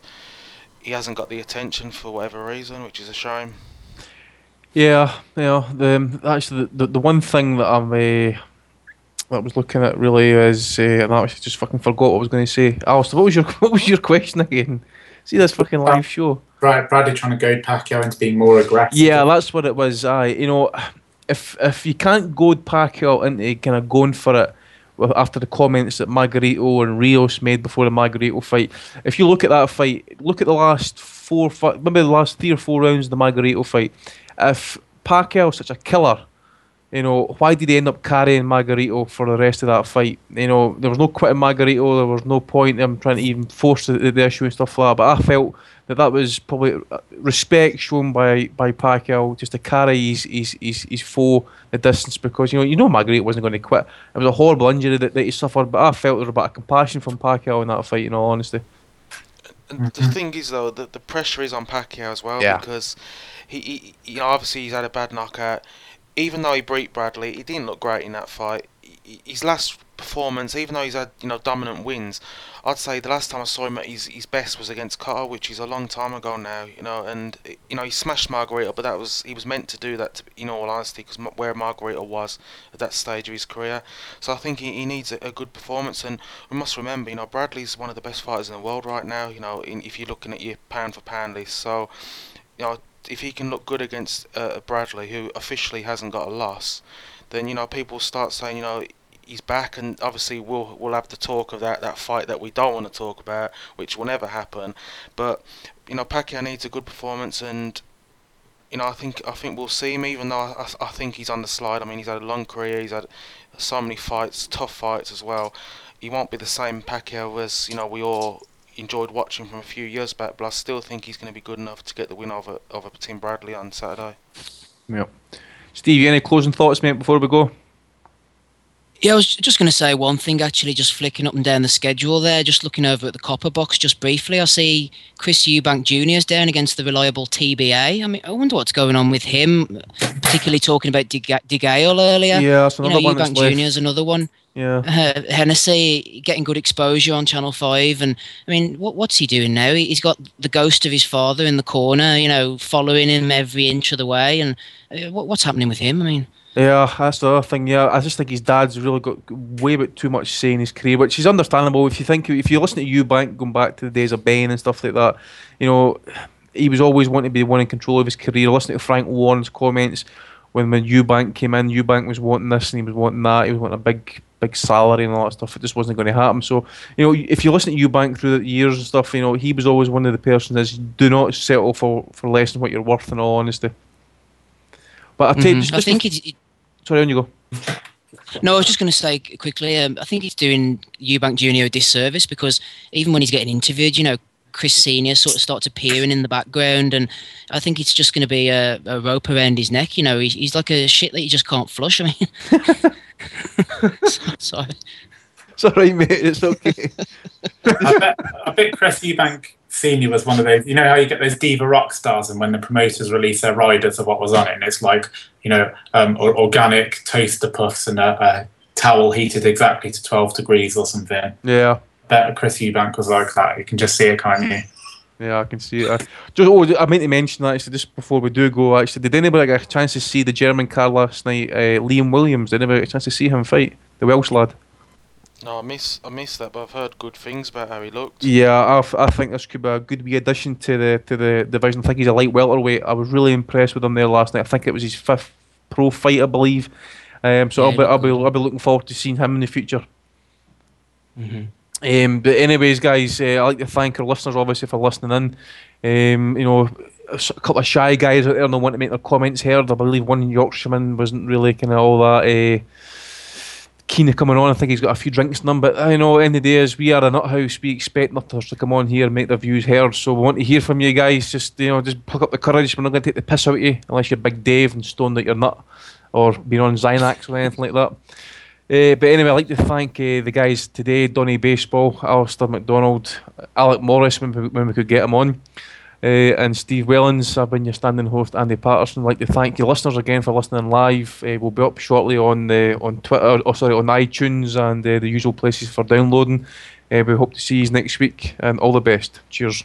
he hasn't got the attention for whatever reason, which is a shame. Yeah, yeah. The actually the, the, the one thing that I'm uh, that I was looking at really is, uh, and I actually just fucking forgot what I was going to say. Alistair, what was your [laughs] what was your question again? See this fucking live show. Right, Bradley trying to goad Pacquiao into being more aggressive. Yeah, that's what it was. I, you know, if if you can't goad Pacquiao into kind of going for it after the comments that Margarito and Rios made before the Margarito fight, if you look at that fight, look at the last four, maybe the last three or four rounds of the Margarito fight. If Pacquiao's such a killer, you know, why did he end up carrying Margarito for the rest of that fight? You know, there was no quitting Margarito. There was no point in him trying to even force the, the issue and stuff like that. But I felt that that was probably uh, respect shown by by Pacquiao just to carry his his, his, his foe the distance because you know you know Margarito wasn't going to quit. It was a horrible injury that, that he suffered, but I felt there was a bit of compassion from Pacquiao in that fight. In all honesty. And the mm-hmm. thing is, though, the, the pressure is on Pacquiao as well Yeah. because he, he, you know, obviously he's had a bad knockout. Even though he beat Bradley, he didn't look great in that fight. He- His last performance, even though he's had you know dominant wins, I'd say the last time I saw him at his, his best was against Cotto, which is a long time ago now. You know, and you know he smashed Margarito, but that was he was meant to do that. To, in all honesty, because where Margarito was at that stage of his career, so I think he, he needs a, a good performance. And we must remember, you know, Bradley's one of the best fighters in the world right now. You know, in, if you're looking at your pound for pound list, so you know if he can look good against uh, Bradley, who officially hasn't got a loss, then you know people start saying, you know, he's back, and obviously we'll we'll have the talk of that that fight that we don't want to talk about, which will never happen. But you know, Pacquiao needs a good performance, and you know, I think I think we'll see him. Even though I, I, think he's on the slide. I mean, he's had a long career. He's had so many fights, tough fights as well. He won't be the same Pacquiao as you know we all enjoyed watching from a few years back. But I still think he's going to be good enough to get the win over over Tim Bradley on Saturday. Yeah. Steve, any closing thoughts, mate, before we go? Yeah, I was just going to say one thing actually, just flicking up and down the schedule there, just looking over at the copper box just briefly. I see Chris Eubank Jr. is down against the reliable TBA. I mean, I wonder what's going on with him, particularly talking about De, Ga- De earlier. Yeah, that's you another know, one Eubank. Jr. is another one. Yeah. Uh, Hennessy getting good exposure on Channel 5. And I mean, what, what's he doing now? He- He's got the ghost of his father in the corner, you know, following him every inch of the way. And uh, what, what's happening with him? I mean, Yeah, that's the other thing. Yeah, I just think his dad's really got way bit too much say in his career, which is understandable. If you think, if you listen to Eubank going back to the days of Benn and stuff like that, you know, he was always wanting to be the one in control of his career. Listening to Frank Warren's comments when when Eubank came in, Eubank was wanting this and he was wanting that. He was wanting a big big salary and all that stuff. It just wasn't going to happen. So, you know, if you listen to Eubank through the years and stuff, you know, he was always one of the persons that do not settle for for less than what you're worth. In all honesty. But I mhm. just, I think it's. Sorry, on you go. No, I was just going to say quickly. Um, I think he's doing Eubank Junior a disservice because even when he's getting interviewed, you know, Chris Senior sort of starts appearing in the background, and I think it's just going to be a, a rope around his neck. You know, he's, he's like a shit that you just can't flush. I mean, [laughs] sorry. It's all right, mate. It's okay. [laughs] I bet, I bet Chris Eubank Senior was one of those. You know how you get those diva rock stars, and when the promoters release their riders of what was on it, and it's like you know um, or, organic toaster puffs and a, a towel heated exactly to twelve degrees or something. Yeah. Bet Chris Eubank was like that. You can just see it, can't you? Yeah, I can see it. Just, oh, I meant to mention that actually just before we do go. Actually, did anybody get a chance to see the German car last night? Uh, Liam Williams. Did anybody get a chance to see him fight the Welsh lad? No, I miss I miss that, but I've heard good things about how he looked. Yeah, I, f- I think this could be a good wee addition to the to the division. I think he's a light welterweight. I was really impressed with him there last night. I think it was his fifth pro fight, I believe. Um, so Yeah, I'll be I'll be. I'll be looking forward to seeing him in the future. hmm Um, but anyways, guys, uh, I'd like to thank our listeners obviously for listening in. Um, you know, a couple of shy guys out there don't want to make their comments heard. I believe one Yorkshireman wasn't really kind of all that uh, keen to coming on. I think he's got a few drinks in him. But I know, end the day, is we are a nut house. We expect nutters to come on here and make their views heard. So we want to hear from you guys. Just you know, just pluck up the courage. We're not going to take the piss out of you unless you're Big Dave and stoned you're nut or been on Xanax or anything like that. Uh, but anyway, I'd like to thank uh, the guys today Donny Baseball, Alistair McDonald, Alec Morris when when we could get him on, uh, and Steve Wellens. I've been your standing host, Andy Patterson. I'd like to thank you listeners again for listening live. Uh, we'll be up shortly on uh, on Twitter, or sorry, on iTunes and uh, the usual places for downloading. We hope to see you next week, and all the best. Cheers.